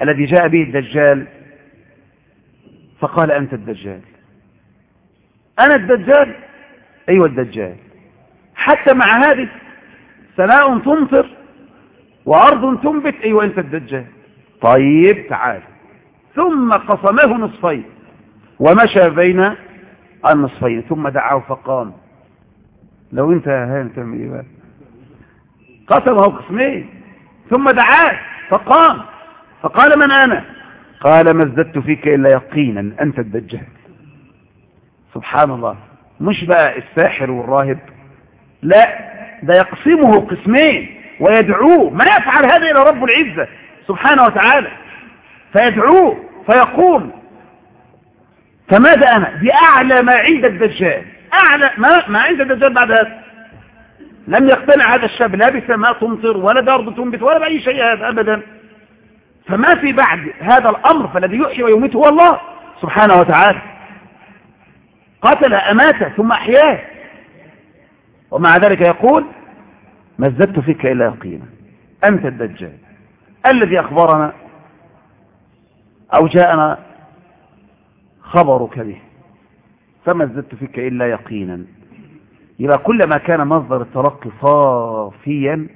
الذي جاء به الدجال فقال أنت الدجال. أنا الدجال؟ أيوة الدجال. حتى مع هذه سماء تمطر وأرض تنبت أيوة أنت الدجال. طيب تعال. ثم قسمه نصفين ومشى بين النصفين ثم دعاه فقام. لو انت هان تعمل إيه بقى قسمه قسمين. ثم دعاه فقام. فقال من أنا؟ قال ما ازددت فيك إلا يقينا أنت الدجال. سبحان الله. مش بقى الساحر والراهب. لا ده يقسمه قسمين ويدعوه. ما يفعل هذا إلى رب العزة؟ سبحانه وتعالى. فيدعوه فيقول فماذا أنا؟ بأعلى ما عند الدجال. أعلى ما, ما عند الدجال بعد هذا. لم يقتنع هذا الشاب لا بسماء تمطر ولا دارض تنبت ولا بأي شيء هذا أبدا. فما في بعد هذا الأمر فالذي يحيي ويميت هو الله سبحانه وتعالى. قتل أماته ثم أحياه. ومع ذلك يقول ما ازددت فيك إلا يقينا. أنت الدجال. الذي أخبرنا أو جاءنا خبرك به. فما ازددت فيك إلا يقينا. يبقى كلما كان مصدر التلقي صافيا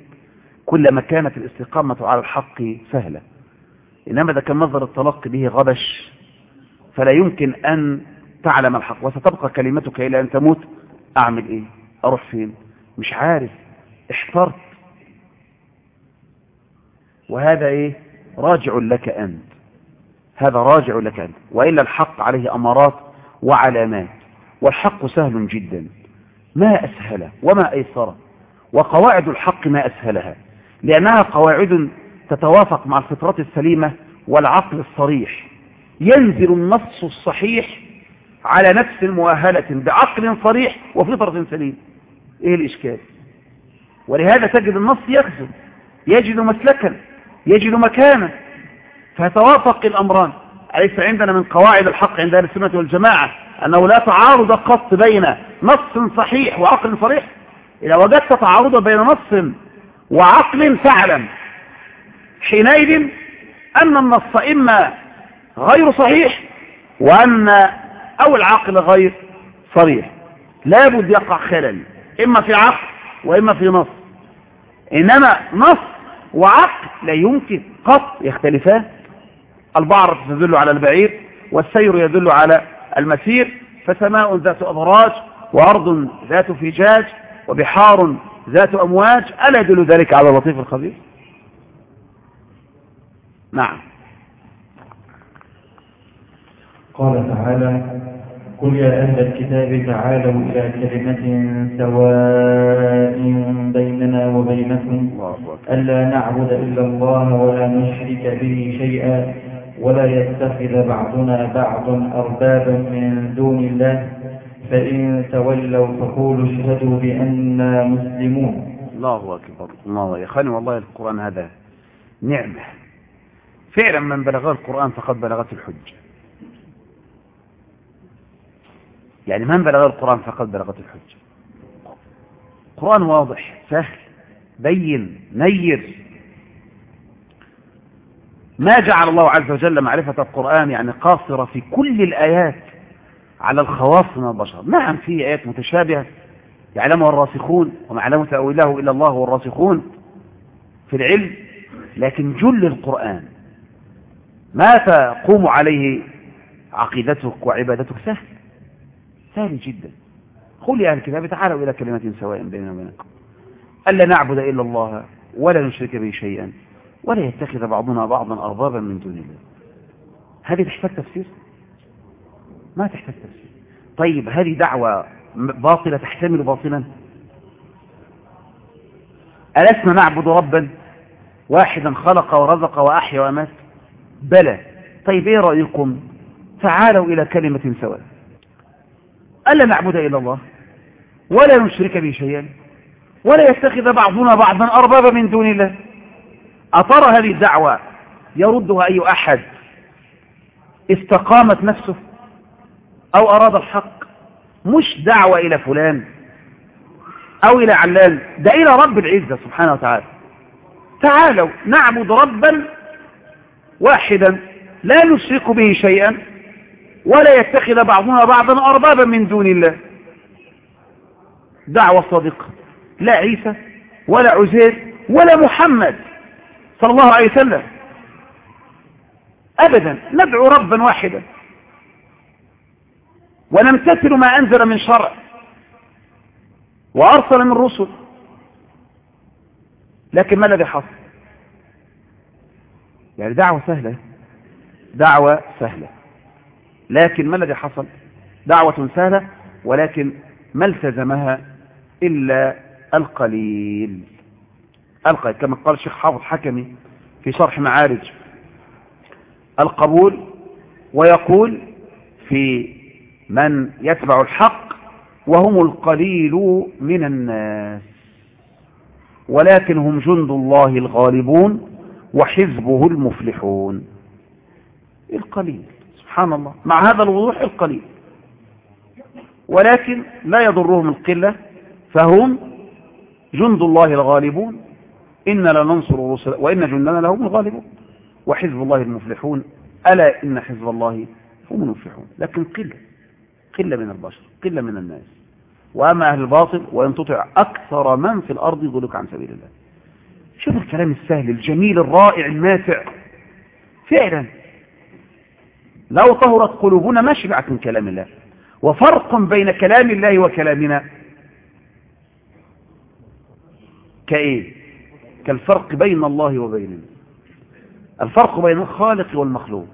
كلما كانت الاستقامة على الحق سهلة. إنما إذا كان مصدر التلقي به غبش فلا يمكن أن تعلم الحق وستبقى كلمتك إلى أن تموت. أعمل إيه؟ أروح فين؟ مش عارف. احترت. وهذا إيه؟ راجع لك أنت. هذا راجع لك أنت. وإلا الحق عليه أمارات وعلامات والحق سهل جدا. ما أسهل وما أيسر وقواعد الحق ما أسهلها لأنها قواعد تتوافق مع الفطرة السليمة والعقل الصريح. ينزل النص الصحيح على نفس مؤهلة بعقل صريح وفطرة سليمة. إيه الإشكال؟ ولهذا تجد النص يخزن يجد مسلكا يجد مكانا. فيتوافق الأمران. أليس عندنا من قواعد الحق عند السنة والجماعة؟ أنه لا تعارض قط بين نص صحيح وعقل صريح. إذا وجدت تعارضا بين نص وعقل فعلا حينئذ أن النص إما غير صحيح وأن أو العقل غير صريح. لابد يقع خلل إما في عقل وإما في نص. إنما نص وعقل لا يمكن قط يختلفان. البعرة تدل على البعير والسير يدل على المسير فسماء ذات أبراج وأرض ذات فجاج وبحار ذات أمواج ألا يدل ذلك على اللطيف الخبير؟ نعم. قال تعالى قل يا أهل الكتاب تعالوا إلى كلمة سواء بيننا وبينكم الله أكبر. ألا نعبد إلا الله ولا نشرك به شيئا ولا يتخذ بعضنا بعضا أربابا من دون الله. فإن تولوا فقولوا اشهدوا بأننا مسلمون. الله أكبر. الله يا خاني والله القرآن هذا نعمة. فعلا من بلغه القرآن فقد بلغته الحج. يعني من بلغ القرآن فقد بلغته الحج. قرآن واضح سهل بين نير. ما جعل الله عز وجل معرفة القرآن يعني قاصرة في كل الآيات على الخواص من البشر. نعم في آيات متشابهة يعلمها الراسخون وما يعلم تأويله إلا الله والراسخون في العلم لكن جل القرآن ما تقوم عليه عقيدتك وعبادتك؟ سهل سهل جدا. قل يا أهل الكتاب تعالوا إلى كلمة سواء بيننا وبينكم. ألا نعبد إلا الله ولا نشرك به شيئا. ولا يتخذ بعضنا بعضا أربابا من دون الله. هذه تحتاج تفسير؟ ما تحتاج تفسير. طيب هذه دعوة باطلة تحتمل باطلا؟ ألسنا نعبد ربا واحدا خلق ورزق وأحيا وأمات بلى. طيب إيه رأيكم؟ تعالوا إلى كلمة سواء. ألا نعبد إلا الله؟ ولا نشرك به شيئا؟ ولا يتخذ بعضنا بعضا أربابا من دون الله؟ أترى هذه الدعوة يردها أي أحد استقامت نفسه أو أراد الحق مش دعوة إلى فلان أو إلى علان ده إلى رب العزة سبحانه وتعالى تعالوا نعبد ربا واحدا لا نشرك به شيئا ولا يتخذ بعضنا بعضا أربابا من دون الله دعوة صادقة لا عيسى ولا عزير ولا محمد صلى الله عليه وسلم. أبدا ندعو ربا واحدا. ونمتثل ما أنزل من شرع. وأرسل من رسل. لكن ما الذي حصل؟ يعني دعوة سهلة. دعوة سهلة. لكن ما الذي حصل؟ دعوة سهلة ولكن ما التزمها إلا القليل. القليل كما قال الشيخ حافظ حكمي في شرح معارج القبول ويقول في من يتبع الحق وهم القليل من الناس ولكن هم جند الله الغالبون وحزبه المفلحون. القليل سبحان الله. مع هذا الوضوح القليل. ولكن لا يضرهم القلة فهم جند الله الغالبون إن لننصر رسل وإن جندنا لهم الغالبون. وحزب الله المفلحون ألا إن حزب الله هم المفلحون. لكن قلة قلة من البشر قلة من الناس. وأما أهل الباطل وإن تطع أكثر من في الأرض يضلك عن سبيل الله. شوف الكلام السهل الجميل الرائع الماتع فعلا. لو طهرت قلوبنا ما شبعت من كلام الله. وفرق بين كلام الله وكلامنا. كإيه؟ كالفرق بين الله وبيننا الفرق بين الخالق والمخلوق.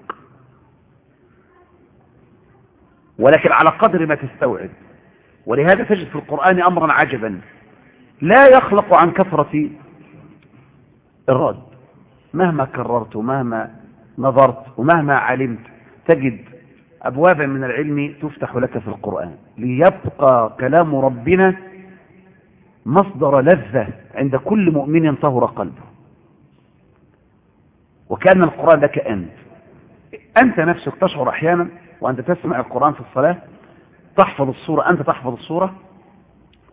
ولكن على قدر ما تستوعب. ولهذا تجد في القرآن أمرا عجبا. لا يخلق عن كثرة الرد. مهما كررت ومهما نظرت ومهما علمت تجد أبوابا من العلم تفتح لك في القرآن. ليبقى كلام ربنا مصدر لذة عند كل مؤمن طهر قلبه. وكأن القرآن لك أنت. أنت نفسك تشعر أحيانا وأنت تسمع القرآن في الصلاة تحفظ الصورة أنت تحفظ الصورة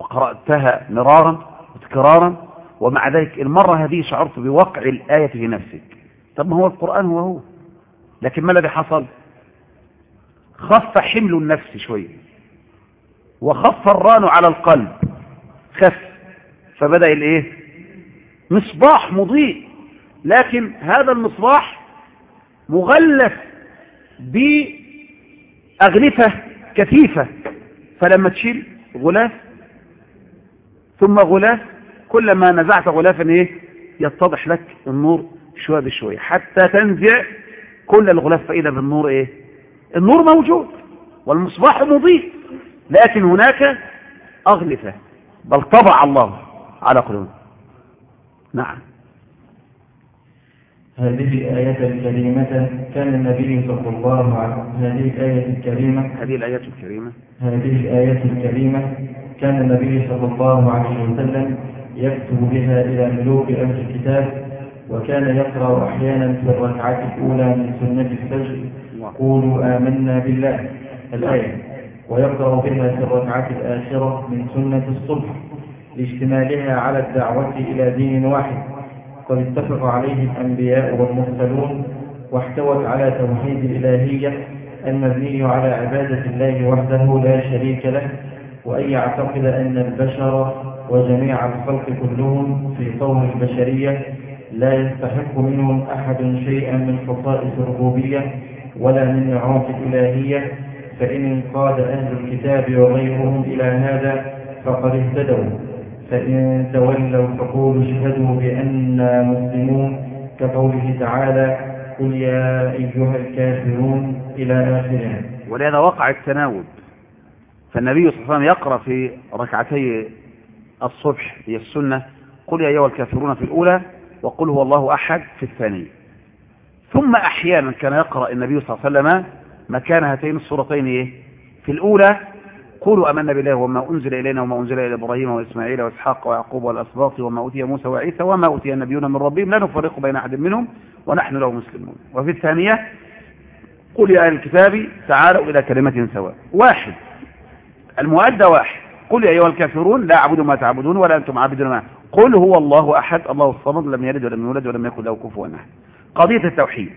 وقرأتها مرارا وتكرارا ومع ذلك المرة هذه شعرت بوقع الآية في نفسك. طب ما هو القرآن هو هو. لكن ما الذي حصل؟ خف حمل النفس شوية وخف الران على القلب. خف. فبدأ الإيه؟ مصباح مضيء. لكن هذا المصباح مغلف بأغلفة كثيفة. فلما تشيل غلاف ثم غلاف كلما نزعت غلافا إيه؟ يتضح لك النور شوية بشوية. حتى تنزع كل الغلاف فإذا بالنور إيه؟ النور موجود والمصباح مضيء. لكن هناك أغلفة. بل طبع الله على قلوبهم نعم. هذه الآية الكريمة كان النبي صلى الله عليه هذه الآية الكريمة هذه الآيات الكريمة. هذه الآية الكريمة كان النبي صلى الله عليه وسلم يكتب بها إلى ملوك أهل الكتاب وكان يقرأ أحيانا في الركعة الأولى من سنة الفجر قولوا آمنا بالله. الآية ويقرأ بها في الركعة الآخرة من سنة الصبح لاشتمالها على الدعوة إلى دين واحد. قد اتفق عليه الأنبياء والمرسلون واحتوت على توحيد الإلهية المبني على عبادة الله وحده لا شريك له وأن يعتقد أن البشر وجميع الخلق كلهم في طور البشرية لا يستحق منهم أحد شيئا من خصائص الربوبية ولا من نعوت الإلهية فإن انقاد أهل الكتاب وغيرهم إلى هذا فقد اهتدوا. فإن تولوا فقولوا اشهدوا بأننا مسلمون. كقوله تعالى قل يا أيها الكافرون إلى آخره. ولهذا وقع التناوب فالنبي صلى الله عليه وسلم يقرأ في ركعتي الصبح هي السنة قل يا أيها الكافرون في الأولى وقل هو الله أحد في الثانية. ثم أحيانا كان يقرأ النبي صلى الله عليه وسلم مكان هاتين الصورتين إيه؟ في الأولى قولوا أمنا بالله وما أنزل إلينا وما أنزل إلى إبراهيم وإسماعيل وإسحاق ويعقوب والأسباط وما أوتي موسى وعيسى وما أوتي النبيون من ربهم لا نفرق بين أحد منهم ونحن له مسلمون. وفي الثانية قل يا أهل الكتاب تعالوا إلى كلمة سواء. واحد. المؤدى واحد. قل يا أيها الكافرون لا أعبد ما تعبدون ولا أنتم عابدون ما. قل هو الله أحد الله الصمد لم يلد ولم يولد ولم يكن له كفوا أحد. قضية التوحيد.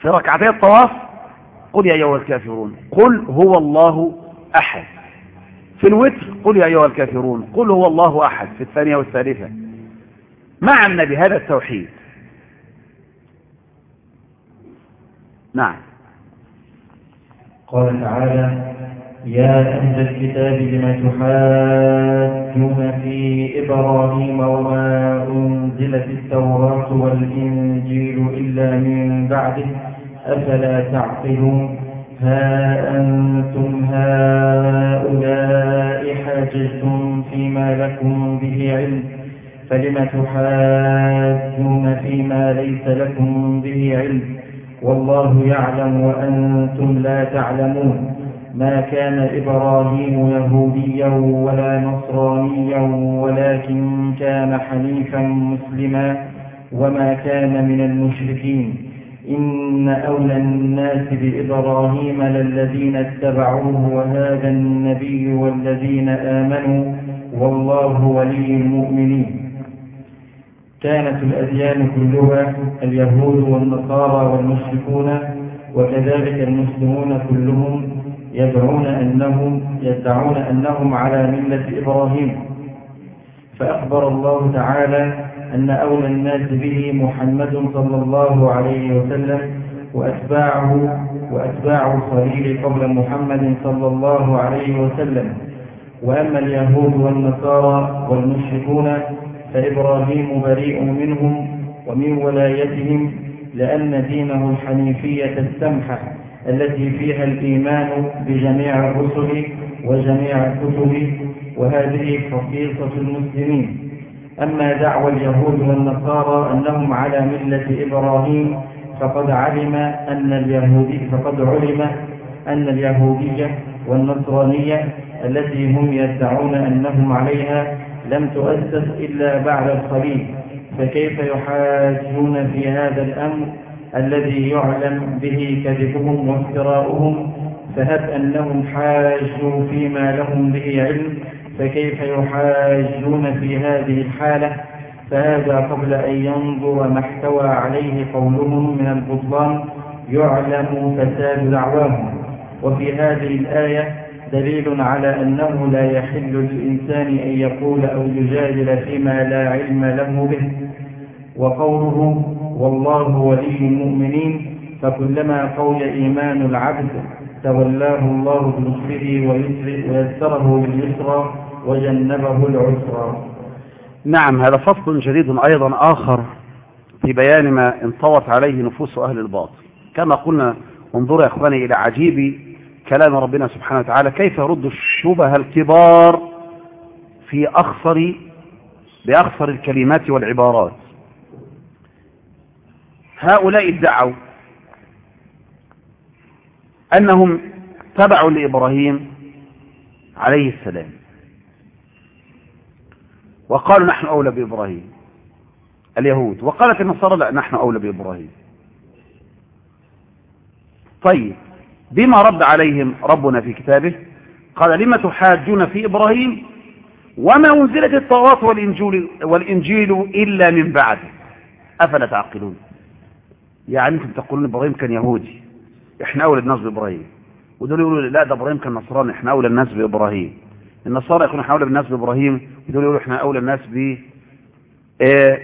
في ركعتي الطواف قل يا أيها الكافرون قل هو الله أحد. في الوتر قل يا أيها الكافرون قل هو الله أحد. في الثانية والثالثة مع النبي هذا التوحيد؟ نعم. قال تعالى يا أهل الكتاب لم تحاجون في إبراهيم وما أنزلت التوراة والإنجيل إلا من بعده؟ أفلا تعقلون؟ ها أنتم هؤلاء حاججتم فيما لكم به علم فلم تحاجون فيما ليس لكم به علم؟ والله يعلم وأنتم لا تعلمون. ما كان إبراهيم يهوديا ولا نصرانيا ولكن كان حنيفا مسلما وما كان من المشركين. إن أولى الناس بإبراهيم للذين اتبعوه وهذا النبي والذين آمنوا والله ولي المؤمنين. كانت الأديان كلها اليهود والنصارى والمشركون وكذلك المسلمون كلهم يدعون أنهم يدعون أنهم على ملة إبراهيم. فأخبر الله تعالى أن أولى الناس به محمد صلى الله عليه وسلم وأتباعه وأتباع الخليل قبل محمد صلى الله عليه وسلم. وأما اليهود والنصارى والمشركون فإبراهيم بريء منهم ومن ولايتهم لأن دينه الحنيفية السمحة التي فيها الإيمان بجميع الرسل وجميع الكتب وهذه خصيصة المسلمين. أما دعوى اليهود والنصارى أنهم على ملة إبراهيم فقد علم أن اليهودي فقد علم أن اليهودية والنصرانية التي هم يدعون أنهم عليها لم تؤسس إلا بعد الخليل فكيف يحاجون في هذا الأمر الذي يعلم به كذبهم وافتراؤهم؟ فهب أنهم حاجوا فيما لهم به علم فكيف يحاجون في هذه الحالة؟ فهذا قبل أن ينظر ما احتوى عليه قولهم من البطلان يعلم فساد دعواهم. وفي هذه الآية دليل على أنه لا يحل للإنسان أن يقول أو يجادل فيما لا علم له به. وقوله والله ولي المؤمنين فكلما قول إيمان العبد تولاه الله بنصره ويسره لليسرى وجنبه العسرى. نعم هذا فصل جديد أيضا آخر في بيان ما انطوت عليه نفوس أهل الباطل. كما قلنا انظروا يا أخواني إلى عجيب كلام ربنا سبحانه وتعالى كيف يرد الشبه الكبار في أخصر بأخصر الكلمات والعبارات. هؤلاء ادعوا أنهم تبعوا لإبراهيم عليه السلام. وقالوا نحن أولى بإبراهيم اليهود. وقالت النصارى لا نحن أولى بإبراهيم. طيب بما رد عليهم ربنا في كتابه؟ قال لما تحاجون في إبراهيم؟ وما أنزلت التوراة والإنجيل, والإنجيل إلا من بعده. أفلا تعقلون؟ يعني أنتم تقولون إبراهيم كان يهودي. إحنا أولى الناس بإبراهيم. ودول يقولوا لا ده إبراهيم كان نصراني. إحنا أولى الناس بإبراهيم. النصارى يكونوا إحنا أولى بالناس بإبراهيم ودول يقولوا إحنا أولى الناس ب آه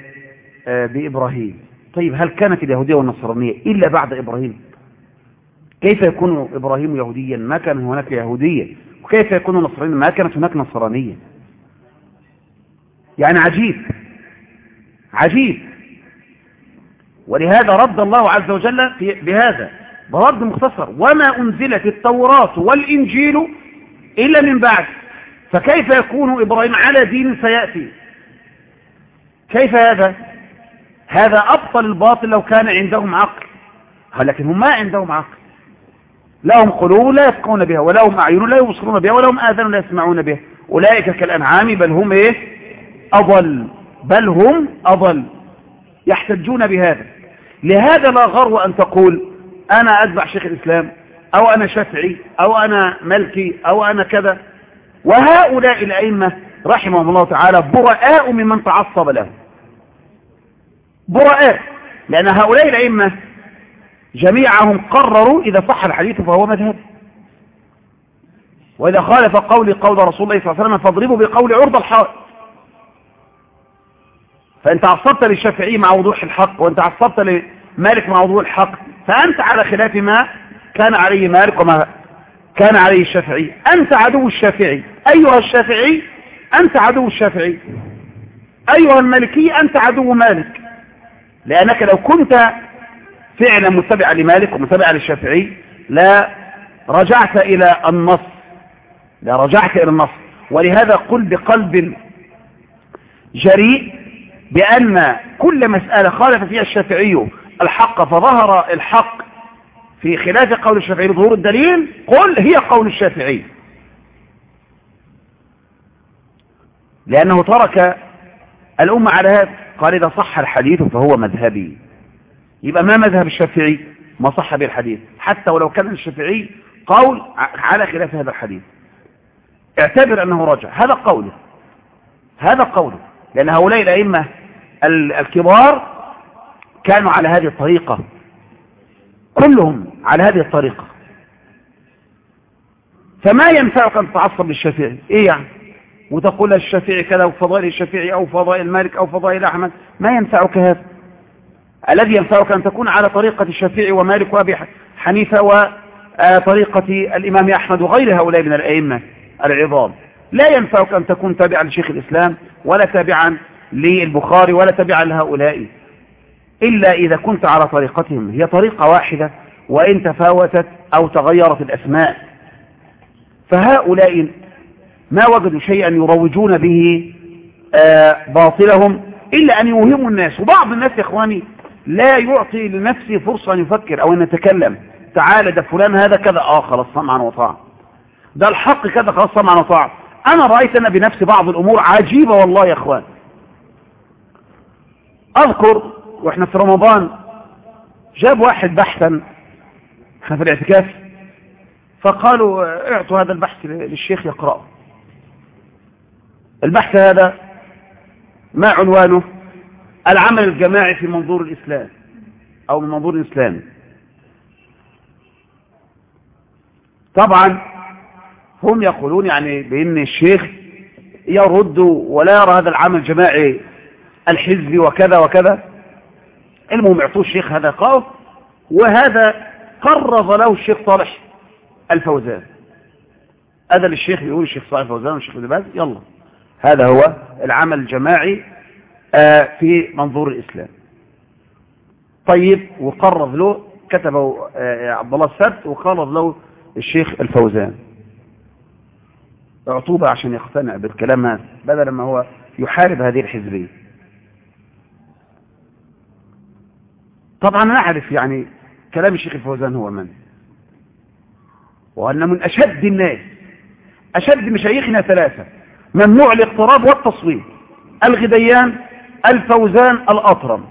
آه بإبراهيم. طيب هل كانت اليهودية والنصرانية إلا بعد إبراهيم؟ كيف يكون إبراهيم يهوديا؟ ما كان هناك يهودية. وكيف يكون نصرانيا ما كانت هناك نصرانية. يعني عجيب. عجيب. ولهذا رد الله عز وجل بهذا. برد مختصر. وما أنزلت التوراة والإنجيل إلا من بعد. فكيف يكون إبراهيم على دين سيأتي؟ كيف هذا؟ هذا أبطل الباطل لو كان عندهم عقل. لكن هم ما عندهم عقل. لهم قلوب لا يفقهون بها ولهم أعين لا يبصرون بها ولهم آذان لا يسمعون بها. أولئك كالأنعام بل هم إيه؟ أضل. بل هم أضل. يحتجون بهذا. لهذا لا غرو أن تقول أنا أتبع شيخ الإسلام أو أنا شافعي أو أنا ملكي أو أنا كذا. وهؤلاء الأئمة رحمهم الله تعالى براء ممن تعصب له براء لأن هؤلاء الأئمة جميعهم قرروا إذا صح الحديث فهو مذهب. وإذا خالف قولي قول رسول الله صلى الله عليه وسلم فاضربوا بقول عرض الحائط. فأنت عصبت للشافعي مع وضوح الحق وأنت عصبت لمالك مع وضوح الحق فأنت على خلاف ما كان عليه مالك وما كان عليه الشافعي. أنت عدو الشافعي. أيها الشافعي أنت عدو الشافعي. أيها المالكي أنت عدو مالك. لأنك لو كنت فعلا متبعا لمالك ومتبعا للشافعي لا رجعت إلى النص. لا رجعت إلى النص. ولهذا قل بقلب جريء بأن كل مسألة خالف فيها الشافعي الحق فظهر الحق في خلاف قول الشافعي لظهور الدليل قل هي قول الشافعي. لأنه ترك الأمة على هذا. قال إذا صح الحديث فهو مذهبي. يبقى ما مذهب الشافعي؟ ما صح به الحديث. حتى ولو كان الشافعي قول على خلاف هذا الحديث. اعتبر أنه رجع هذا قوله. هذا قوله. لأن هؤلاء الأئمة الكبار كانوا على هذه الطريقة. كلهم على هذه الطريقة. فما ينفعك أن تتعصب للشافعي؟ إيه يعني؟ وتقول الشافعي كذا وفضائل الشافعي أو فضائل مالك أو فضائل أحمد. ما ينفعك هذا؟ الذي ينفعك أن تكون على طريقة الشافعي ومالك وأبي حنيفة وطريقة الإمام أحمد وغير هؤلاء من الأئمة العظام. لا ينفعك أن تكون تابعا لشيخ الإسلام ولا تابعا للبخاري ولا تابعا لهؤلاء. إلا إذا كنت على طريقتهم. هي طريقة واحدة وإن تفاوتت أو تغيرت الأسماء. فهؤلاء ما وجدوا شيئا يروجون به باطلهم إلا أن يوهموا الناس. وبعض الناس يا إخواني لا يعطي لنفسه فرصة أن يفكر أو أن يتكلم. تعالى ده فلان هذا كذا. آه خلاص سمعا وطاعة. ده الحق كذا خلاص سمعا وطاعة. أنا رأيت أنا بنفسي بعض الأمور عجيبة والله يا إخوان. أذكر وإحنا في رمضان جاب واحد بحثا إحنا في الاعتكاف فقالوا اعطوا هذا البحث للشيخ يقرأه. البحث هذا ما عنوانه؟ العمل الجماعي في منظور الإسلام أو من منظور الإسلام. طبعا هم يقولون يعني بأن الشيخ يرد ولا يرى هذا العمل الجماعي الحزبي وكذا وكذا. المهم يعطوه الشيخ هذا قاف وهذا قرض له الشيخ صالح الفوزان. هذا للشيخ يقول الشيخ صالح الفوزان والشيخ ابن باز يلا. هذا هو العمل الجماعي في منظور الإسلام. طيب وقرض له كتبه آه، عبد الله السبت وقرض له الشيخ الفوزان. عطوبة عشان يقتنع بالكلام هذا بدل ما هو يحارب هذه الحزبية. طبعا نعرف يعني كلام الشيخ الفوزان هو من؟ وأن من أشد الناس أشد مشايخنا ثلاثة ممنوع الاقتراب والتصويت الغديان الفوزان الأطرم.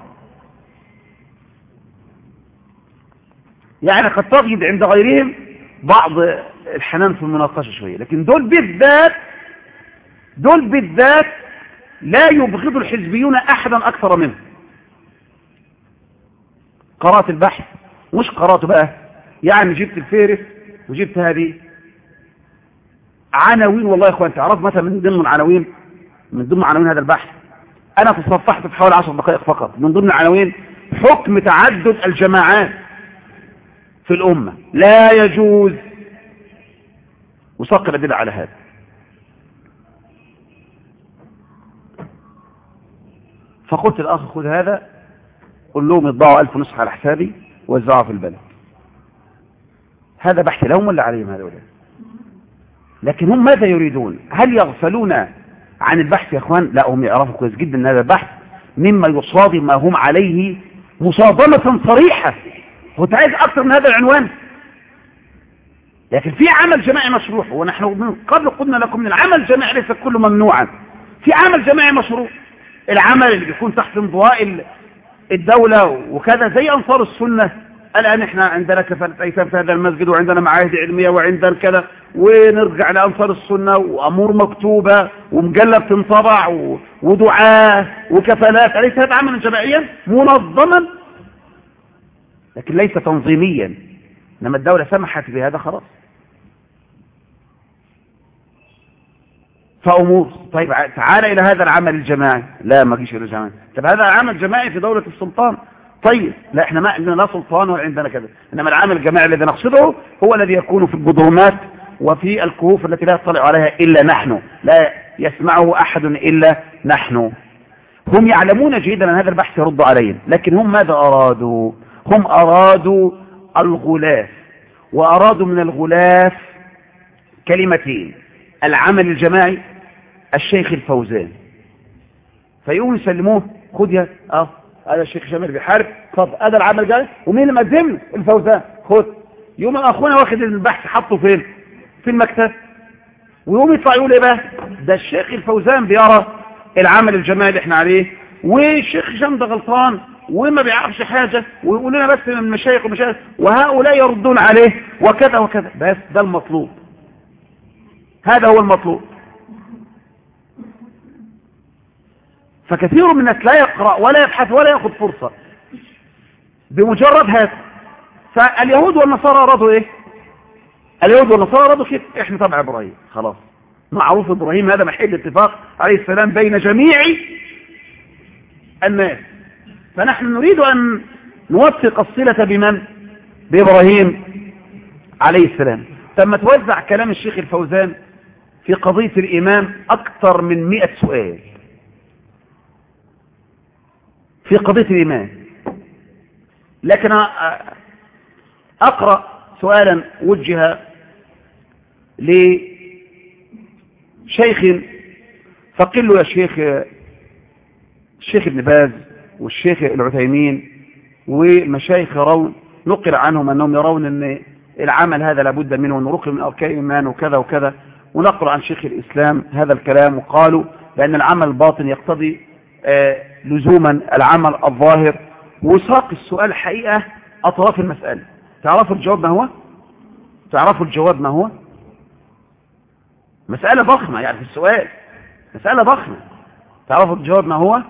يعني قد تجد عند غيرهم بعض الحنان في المناقشة شوية لكن دول بالذات دول بالذات لا يبغض الحزبيون أحدا أكثر منه قرأت البحث. مش قرأته بقى. يعني جبت الفيرس وجبت هذه. عناوين والله يا إخوان تعرف مثلا من ضمن العناوين من ضمن عناوين هذا البحث؟ أنا تصفحت في حوالي 10 دقائق فقط. من ضمن العناوين حكم تعدد الجماعات في الأمة. لا يجوز. وساق الأدلة على هذا. فقلت الاخ خذ هذا. قل لهم يطبعوا ألف نسخة على حسابي ووزعوها في البلد. هذا بحث لهم ولا عليهم هذول لكن هم ماذا يريدون؟ هل يغفلون عن البحث يا إخوان؟ لا هم يعرفوا كويس جدا إن هذا البحث مما يصادم ما هم عليه مصادمة صريحة. هو عايز أكثر من هذا العنوان. لكن في عمل جماعي مشروع ونحن من قبل قلنا لكم إن العمل الجماعي ليس كله ممنوعا. في عمل جماعي مشروع العمل اللي بيكون تحت انضواء الدولة وكذا زي أنصار السنة. الآن إحنا عندنا كفالة أيتام في هذا المسجد وعندنا معاهد علمية وعندنا كذا. ونرجع لأنصار السنة وأمور مكتوبة ومجلة تنطبع ودعاة وكفالات. أليس هذا عملا جماعيا؟ منظما. لكن ليس تنظيميا. إنما الدولة سمحت بهذا خلاص. فأمور. طيب تعال إلى هذا العمل الجماعي. لا ما جيش إلى الجماعي طب هذا عمل جماعي في دولة السلطان. طيب لا إحنا ما عندنا لا سلطان ولا عندنا كذا. إنما العمل الجماعي الذي نقصده هو الذي يكون في البدرومات وفي الكهوف التي لا يطلع عليها إلا نحن. لا يسمعه أحد إلا نحن. هم يعلمون جيدا أن هذا البحث يرد عليهم. لكن هم ماذا أرادوا؟ هم أرادوا الغلاف. وأرادوا من الغلاف كلمتين. العمل الجماعي الشيخ الفوزان. فيقوم يسلموه خد يا آه هذا الشيخ شامل بيحارب اتفضل هذا العمل جاي ومين اللي مقدم الفوزان. خد. يوم أخونا واخد البحث حطه فين؟ في المكتب. ويقوم يطلع يقول إيه بقى؟ ده الشيخ الفوزان بيرى العمل الجماعي اللي إحنا عليه والشيخ هشام ده غلطان وما بيعرفش حاجة ويقول لنا بس من المشايخ ومشايخ وهؤلاء يردون عليه وكذا وكذا. بس ده المطلوب. هذا هو المطلوب. فكثير من الناس لا يقرأ ولا يبحث ولا يأخذ فرصة. بمجرد هذا. فاليهود والنصارى أرادوا إيه؟ اليهود والنصارى أرادوا كيف؟ إحنا تبع إبراهيم. خلاص. معروف إبراهيم هذا محل اتفاق عليه السلام بين جميع الناس. فنحن نريد أن نوثق الصلة بمن؟ بإبراهيم عليه السلام. ثم توزع كلام الشيخ الفوزان في قضية الإمام أكثر من مئة سؤال. في قضية الإيمان. لكن أقرأ سؤالا وجه لشيخ فقل له يا شيخ الشيخ ابن باز والشيخ العثيمين والمشايخ يرون نقل عنهم أنهم يرون أن العمل هذا لابد منه ونرقي من أركان الإيمان وكذا وكذا. ونقرأ عن شيخ الإسلام هذا الكلام وقالوا بأن العمل الباطن يقتضي آه لزوما العمل الظاهر. وساق السؤال حقيقة أطراف المسألة. تعرفوا الجواب ما هو؟ تعرفوا الجواب ما هو؟ مسألة ضخمة يعني في السؤال. مسألة ضخمة. تعرفوا الجواب ما هو؟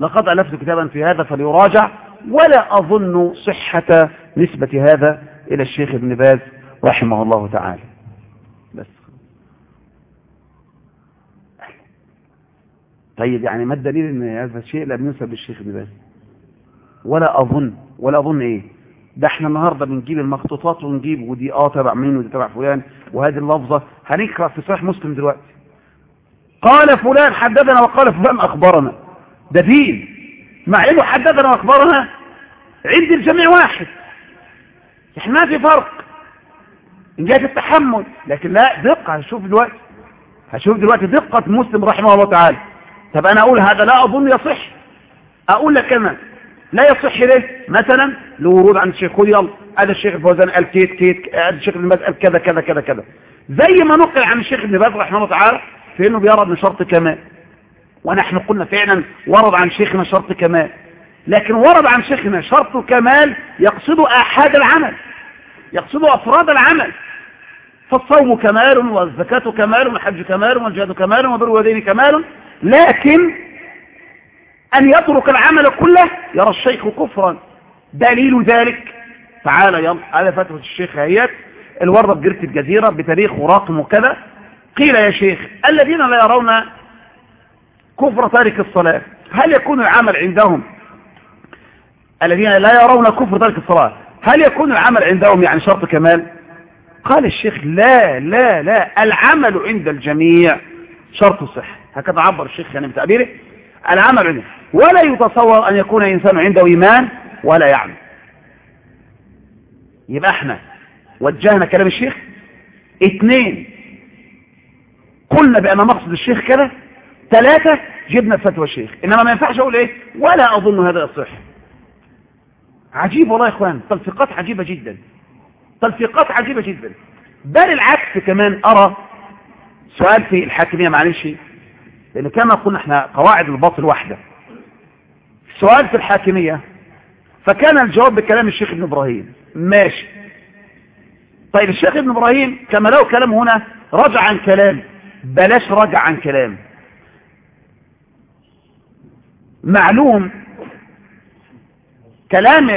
لقد ألفت كتابا في هذا فليراجع ولا أظن صحة نسبة هذا إلى الشيخ ابن باز رحمه الله تعالى بس طيب يعني ما الدليل إن هذا الشيء لم ينسب للشيخ ابن باز؟ ولا أظن ولا أظن إيه؟ ده إحنا النهاردة بنجيب المخطوطات ونجيب ودي آه تبع مين ودي تبع فلان وهذه اللفظة. هنقرأ في صحيح مسلم دلوقتي. قال فلان حدثنا وقال فلان أخبرنا. ده دين. مع إنه حدثنا وأخبرنا عند الجميع واحد. إحنا ما في فرق. إن جهة التحمل. لكن لا دقة هشوف دلوقتي. هشوف دلوقتي دقة مسلم رحمه الله تعالى. طب أنا أقول هذا لا أظن يصح. أقول لك كمان لا يصح ليه؟ مثلا لورود عن الشيخ خذ يلا هذا الشيخ الفوزان قال كيت كيت هذا الشيخ ابن باز قال كذا كذا كذا كذا. زي ما نقل عن الشيخ ابن باز رحمه الله تعالى في إنه بيرى من شرط كمال. ونحن قلنا فعلا ورد عن شيخنا شرط كمال. لكن ورد عن شيخنا شرط كمال يقصد احاد العمل يقصد أفراد العمل. فالصوم كمال والزكاة كمال والحج كمال والجهاد كمال وبر الوالدين كمال. لكن أن يترك العمل كله يرى الشيخ كفرا. دليل ذلك تعالى يلا هذا فتوى الشيخ هيات الوردة بجرة الجزيرة بتاريخ ورقم وكذا. قيل يا شيخ الذين لا يرون كفر تارك الصلاة هل يكون العمل عندهم؟ الذين لا يرون كفر تارك الصلاة هل يكون العمل عندهم يعني شرط كمال؟ قال الشيخ لا لا لا العمل عند الجميع شرط صح هكذا عبر الشيخ يعني بتعبيره. العمل عنده ولا يتصور أن يكون إنسان عنده إيمان ولا يعمل. يبقى إحنا وجهنا كلام الشيخ اثنين. قلنا بأن مقصد الشيخ كذا ثلاثة جبنا فتوى الشيخ. إنما ما ينفعش أقول إيه؟ ولا أظن هذا يصح عجيب والله يا إخوان. تلفيقات عجيبة جدا. تلفيقات عجيبة جدا. بل العكس كمان أرى سؤال في الحاكمية معلش. لأن كما قلنا إحنا قواعد الباطل واحدة. سؤال في الحاكمية فكان الجواب بكلام الشيخ ابن إبراهيم. ماشي. طيب الشيخ ابن إبراهيم كما له كلام هنا رجع عن كلام بلاش رجع عن كلام. معلوم كلام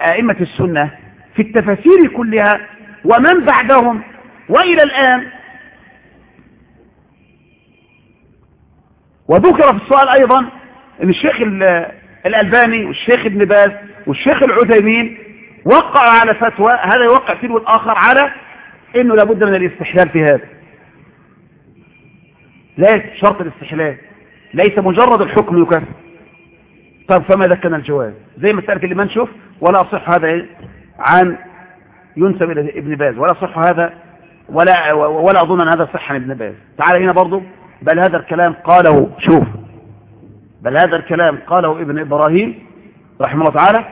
أئمة السنة في التفاسير كلها ومن بعدهم وإلى الآن وذكر في السؤال أيضا أن الشيخ الألباني والشيخ ابن باز والشيخ العثيمين وقع على فتوى هذا يوقع فيه الآخر على أنه لابد من الاستحلال في هذا. ليس شرط الاستحلال ليس مجرد الحكم يكفر. طب فماذا كان الجواب زي مسألة اللي ما نشوف ولا صح هذا عن ينسب إلى ابن باز ولا صح هذا ولا ولا أظن أن هذا صح عن ابن باز. تعال هنا برضو. بل هذا الكلام قاله شوف بل هذا الكلام قاله ابن إبراهيم رحمه الله تعالى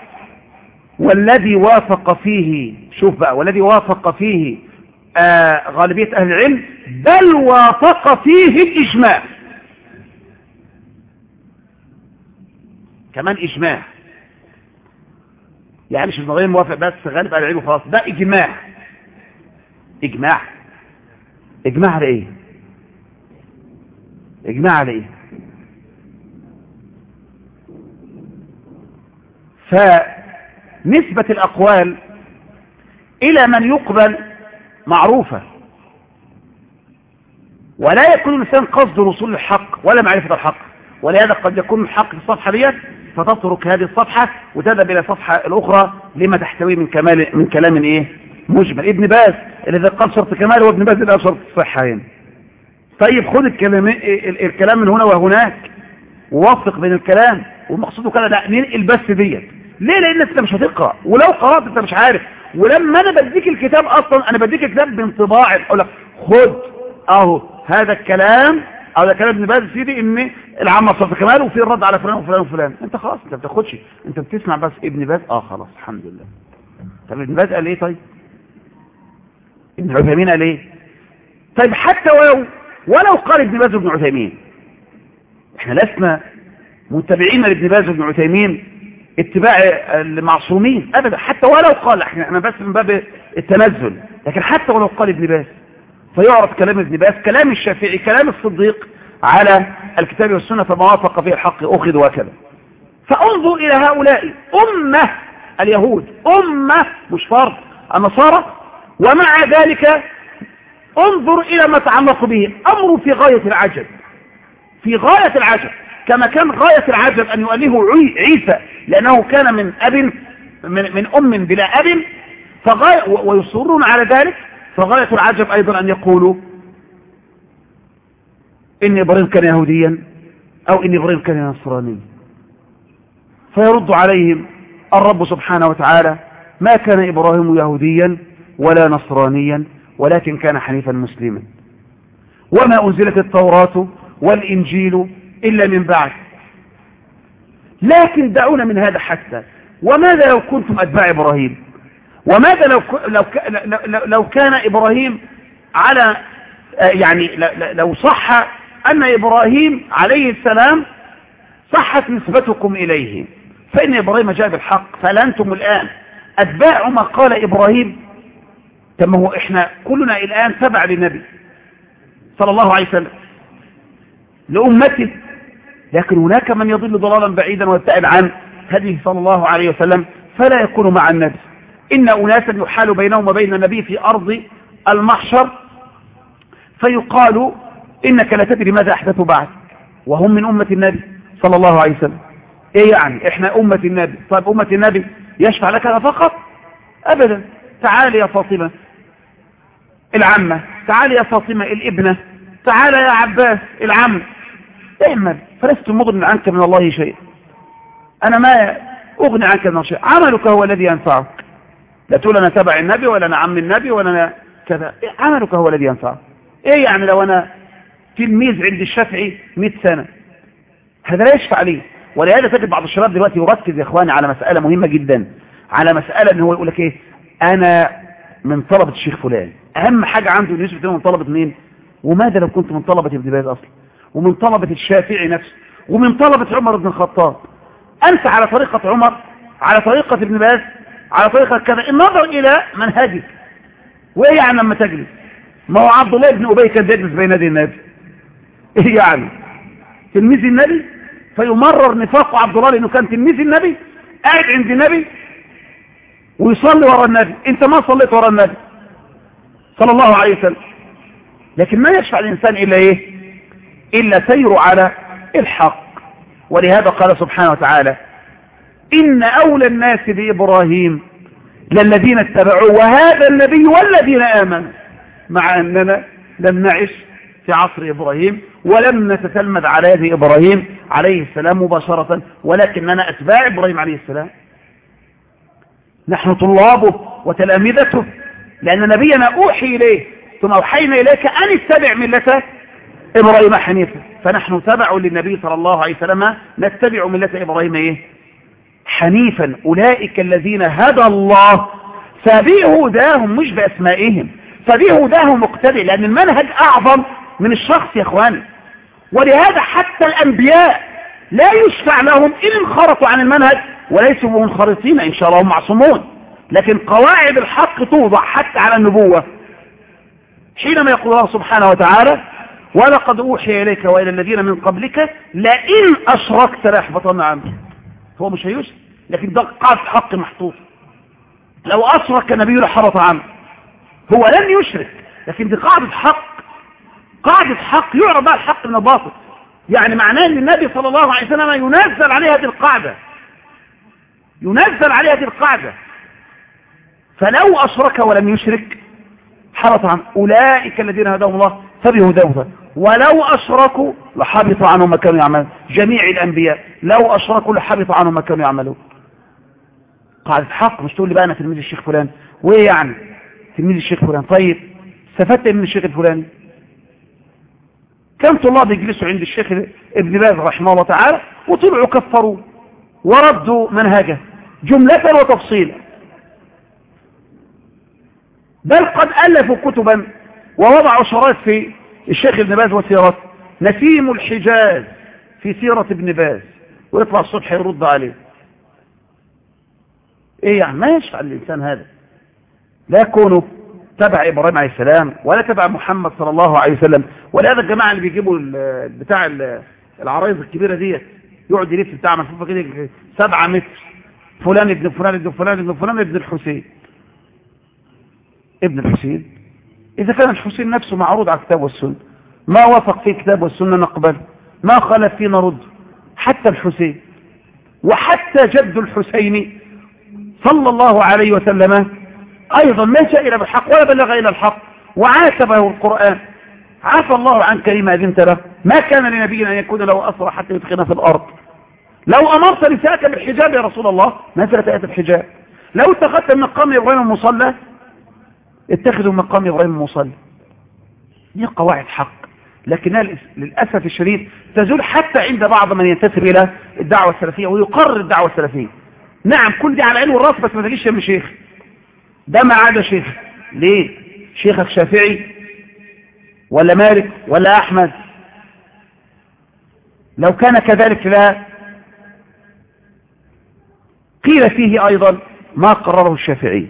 والذي وافق فيه شوف بقى والذي وافق فيه آه غالبية أهل العلم بل وافق فيه الإجماع. كمان إجماع. يعني مش النظرية موافق بس غالب أهل العلم خلاص ده إجماع. إجماع. إجماع على إيه؟ إجماع على إيه فنسبة الأقوال إلى من يقبل معروفة. ولا يكون الإنسان قصد وصول الحق ولا معرفة الحق. ولهذا قد يكون الحق في الصفحة ديت فتترك هذه الصفحة وتذهب إلى الصفحة الأخرى لما تحتوي من كمال من كلام إيه؟ مجمل. ابن باز الذي قال شرط كمال هو ابن باز اللي قال شرط الصحة هنا طيب خد الكلام الكلام من هنا وهناك. ووفق بين الكلام والمقصود كده لا ننقل بس ديت. ليه؟ لأن أنت مش هتقرأ. ولو قرأت أنت مش عارف. ولما أنا بديك الكتاب أصلا أنا بديك الكتاب بانطباع. أقول لك خد أهو هذا الكلام. أو ده كلام ابن باز سيدي إن العمل شرط كمال وفي الرد على فلان وفلان وفلان. أنت خلاص أنت بتاخدش. أنت بتسمع بس ابن باز؟ آه خلاص الحمد لله. طب ابن باز قال إيه طيب؟ ابن عثيمين قال إيه؟ طيب حتى ولو ولو قال ابن باز وابن عثيمين. إحنا لسنا متبعين لابن باز وابن عثيمين اتباع المعصومين ابدا. حتى ولو قال إحنا إحنا بس من باب التنزل. لكن حتى ولو قال ابن باز فيعرف كلام ابن باز كلام الشافعي كلام الصديق على الكتاب والسنة فما وافق فيه الحق أخذ وكذا فانظر إلى هؤلاء أمة اليهود أمة مش فرد النصارى. ومع ذلك انظر إلى ما تعلق به. أمر في غاية العجب. في غاية العجب. كما كان غاية العجب أن يؤله عيسى لأنه كان من أب من, من أم بلا أب فغاية ويصرون على ذلك. فغاية العجب أيضا أن يقولوا إن إبراهيم كان يهوديا أو إن إبراهيم كان نصرانيا. فيرد عليهم الرب سبحانه وتعالى ما كان إبراهيم يهوديا ولا نصرانيا. ولكن كان حنيفا مسلما. وما أنزلت التوراة والإنجيل إلا من بعد. لكن دعونا من هذا حتى. وماذا لو كنتم أتباع إبراهيم؟ وماذا لو لو لو, لو كان إبراهيم على يعني لو صح أن إبراهيم عليه السلام صحت نسبتكم إليه. فإن إبراهيم جاء بالحق فلأنتم الآن أتباع ما قال إبراهيم ثم هو إحنا كلنا الآن تبع للنبي صلى الله عليه وسلم لأمته لكن هناك من يضل ضلالا بعيدا ويبتعد عن هديه صلى الله عليه وسلم فلا يكون مع النبي. إن أناسا يحال بينهم وبين النبي في أرض المحشر فيقال إنك لا تدري ماذا أحدثوا بعد. وهم من أمة النبي صلى الله عليه وسلم. إيه يعني إحنا أمة النبي؟ طيب أمة النبي يشفع لك فقط؟ أبدا. تعالي يا فاطمة. العمة. تعالي يا فاطمة الابنة. تعالى يا عباس العم. اعمل. فلست مغني عنك من الله شيء. أنا ما أغني عنك من شيء. عملك هو الذي ينفعك. لا تقول أنا تبع النبي ولا أنا عم النبي ولا أنا كذا. عملك هو الذي ينفعك. إيه يعني لو أنا تلميذ عند الشافعي 100 سنة؟ هذا لا يشفع لي. ولهذا تجد بعض الشباب دلوقتي يركز يا إخواني على مسألة مهمة جدا. على مسألة إن هو يقول لك إيه؟ أنا من طلبة الشيخ فلان. أهم حاجة عنده إنه يثبت من طلبة مين؟ وماذا لو كنت من طلبة ابن باز أصلا؟ ومن طلبة الشافعي نفسه؟ ومن طلبة عمر بن الخطاب؟ أنت على طريقة عمر على طريقة ابن باز على طريقة كذا. النظر إلى منهجك. وإيه يعني لما تجلس؟ ما هو عبد الله بن أبي كان بيجلس بين يدي النبي. إيه يعني؟ تلميذ النبي؟ فيمرر نفاق عبد الله لأنه كان تلميذ النبي قاعد عند النبي ويصلي ورا النبي. انت ما صليت ورا النبي. صلى الله عليه وسلم. لكن ما يشفع الإنسان إلا إيه؟ إلا سيره على الحق. ولهذا قال سبحانه وتعالى إن أولى الناس بإبراهيم للذين اتبعوه وهذا النبي والذين آمنوا مع أننا لم نعش في عصر إبراهيم ولم نتتلمذ على يد إبراهيم عليه السلام مباشرة ولكننا أتباع إبراهيم عليه السلام. نحن طلابه وتلامذته. لأن نبينا أوحي إليه ثم أوحينا إليك أن اتبع ملة إبراهيم حنيفا فنحن تبع للنبي صلى الله عليه وسلم نتبع ملة إبراهيم إيه؟ حنيفا. أولئك الذين هدى الله. فبهداهم مش بأسمائهم. فبهداهم مقتدي لأن المنهج أعظم من الشخص يا إخواني. ولهذا حتى الأنبياء لا يشفع لهم إن انخرطوا عن المنهج. وليسوا منخرطين إن شاء الله هم معصومون. لكن قواعد الحق توضع حتى على النبوة. حينما يقول الله سبحانه وتعالى ولقد أوحي إليك وإلى الذين من قبلك لئن أشركت لاحبطن عنك. هو مش هيشرك لكن ده قاعدة حق محطوط. لو أشرك نبي لحبط عنه. هو لم يشرك لكن دي قاعدة حق. قاعدة حق يعرض بها الحق من الباطل. يعني معناه إن النبي صلى الله عليه وسلم ينزل عليه هذه القاعدة. ينزل عليه هذه القاعدة. فلو أشرك ولم يشرك حبط عن أولئك الذين هداهم الله فبهداه ولو أشركوا لحبط عنهم ما كانوا يعملون. جميع الأنبياء لو أشركوا لحبط عنهم ما كانوا يعملون. قاعدة حق مش تقول لي بقى أنا تلميذ الشيخ فلان. وإيه يعني؟ تلميذ الشيخ فلان. طيب استفدت من الشيخ الفلاني؟ كم طلاب يجلسوا عند الشيخ ابن باز رحمه الله تعالى وطلعوا كفروا وردوا منهجه. جملة وتفصيلا. بل قد ألفوا كتبا ووضعوا شرائط في الشيخ ابن باز وسيرته نسيم الحجاز في سيرة ابن باز. ويطلع الصبح يرد عليه. إيه يعني؟ ما يشفع الإنسان هذا. لا يكونوا تبع إبراهيم عليه السلام ولا تبع محمد صلى الله عليه وسلم. ولهذا الجماعة اللي بيجيبوا بتاع العرايس الكبيرة ديت يقعد يلف بتاع ملفوفة كده 7 متر. فلان ابن فلان ابن فلان ابن فلان ابن الحسين. ابن الحسين. إذا كان الحسين نفسه معروض على الكتاب والسنة. ما وافق في الكتاب والسنة نقبل. ما خالف فيه نرد. حتى الحسين. وحتى جد الحسين صلى الله عليه وسلم أيضا ما جاء إلى بالحق ولا بلغ إلى الحق. وعاتبه القرآن. عفى الله عنك لما أذنت له. ما كان لنبي أن يكون له أسرى حتى يدخلنا في الأرض. لو أمرت نساءك بالحجاب يا رسول الله نزلت آية الحجاب. لو اتخذت من مقام إبراهيم مصلى اتخذوا مقام إبراهيم مصلى دي قواعد حق. لكنها للأسف الشديد تزول حتى عند بعض من ينتسب إلى الدعوة السلفية ويقرر الدعوة السلفية. نعم كل دي على عين والرأس بس ما تجيش يا شيخ. ده ما عدا شيخ. ليه؟ شيخك شافعي ولا مالك ولا أحمد؟ لو كان كذلك لا قيل فيه أيضا ما قرره الشافعي.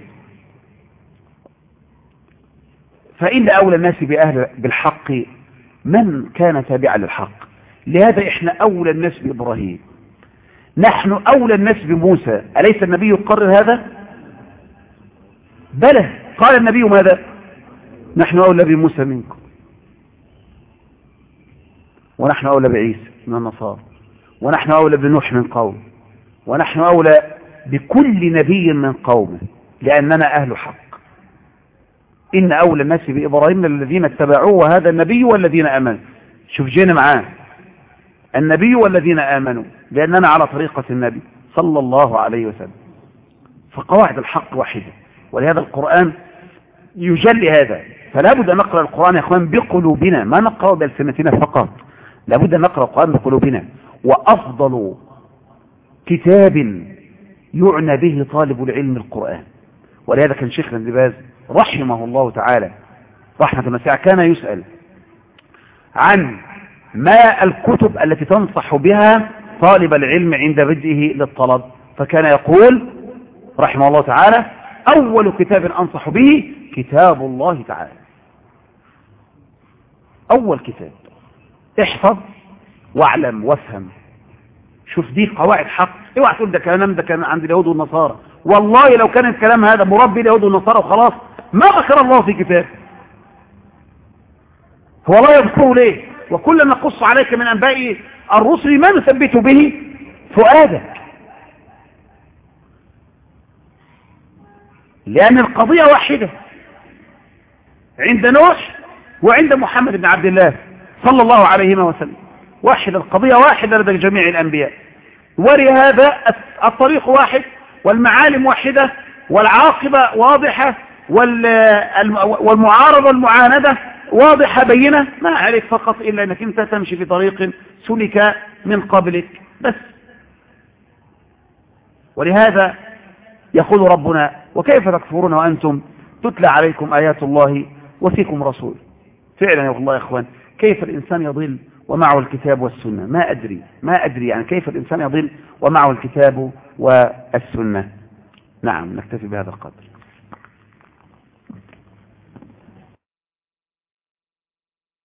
فإن أولى الناس بأهل بالحق من كان تابعا للحق؟ لهذا إحنا أولى الناس بإبراهيم. نحن أولى الناس بموسى. أليس النبي يقرر هذا؟ بلى. قال النبي ماذا؟ نحن أولى بموسى منكم. ونحن أولى بعيسى من النصارى. ونحن أولى بنوح من قوم. ونحن أولى بكل نبي من قومه لأننا أهل حق. إن أولى الناس بإبراهيم الذين اتبعوه وهذا النبي والذين آمنوا. شوف جينا معاه. النبي والذين آمنوا لأننا على طريقة النبي صلى الله عليه وسلم. فقواعد الحق واحدة ولهذا القرآن يجلي هذا. فلا بد أن نقرأ القرآن يا أخوان بقلوبنا ما نقرأ بألسنتنا فقط. لا بد أن نقرأ القرآن بقلوبنا. وأفضل كتاب يعنى به طالب العلم القرآن. ولهذا كان شيخنا ابن باز رحمه الله تعالى رحمة واسعة كان يسأل عن ما الكتب التي تنصح بها طالب العلم عند بدئه للطلب. فكان يقول رحمه الله تعالى أول كتاب أنصح به كتاب الله تعالى. أول كتاب. احفظ واعلم وافهم. شوف دي قواعد حق. اوعى تقول ده كلام ده كان عند اليهود والنصارى. والله لو كان الكلام هذا مربي اليهود والنصارى وخلاص ما ذكر الله في كتاب هو لا يذكره ليه؟ وكل نقص عليك من أنباء الرسل ما نثبت به فؤادك. لأن القضية واحدة. عند نوح وعند محمد بن عبد الله صلى الله عليه وسلم. واحدة القضية واحدة لدى جميع الأنبياء. ولهذا الطريق واحد والمعالم واحدة والعاقبة واضحة والمعارضة والمعاندة واضحة بينة. ما عليك فقط إلا أنك أنت تمشي في طريق سلك من قبلك. بس. ولهذا يقول ربنا وكيف تكفرون وأنتم؟ تتلى عليكم آيات الله وفيكم رسول. فعلا يا الله يا إخوان كيف الإنسان يضل ومعه الكتاب والسنة. ما أدري ما أدري يعني كيف الإنسان يضل ومعه الكتاب والسنة. نعم نكتفي بهذا القدر.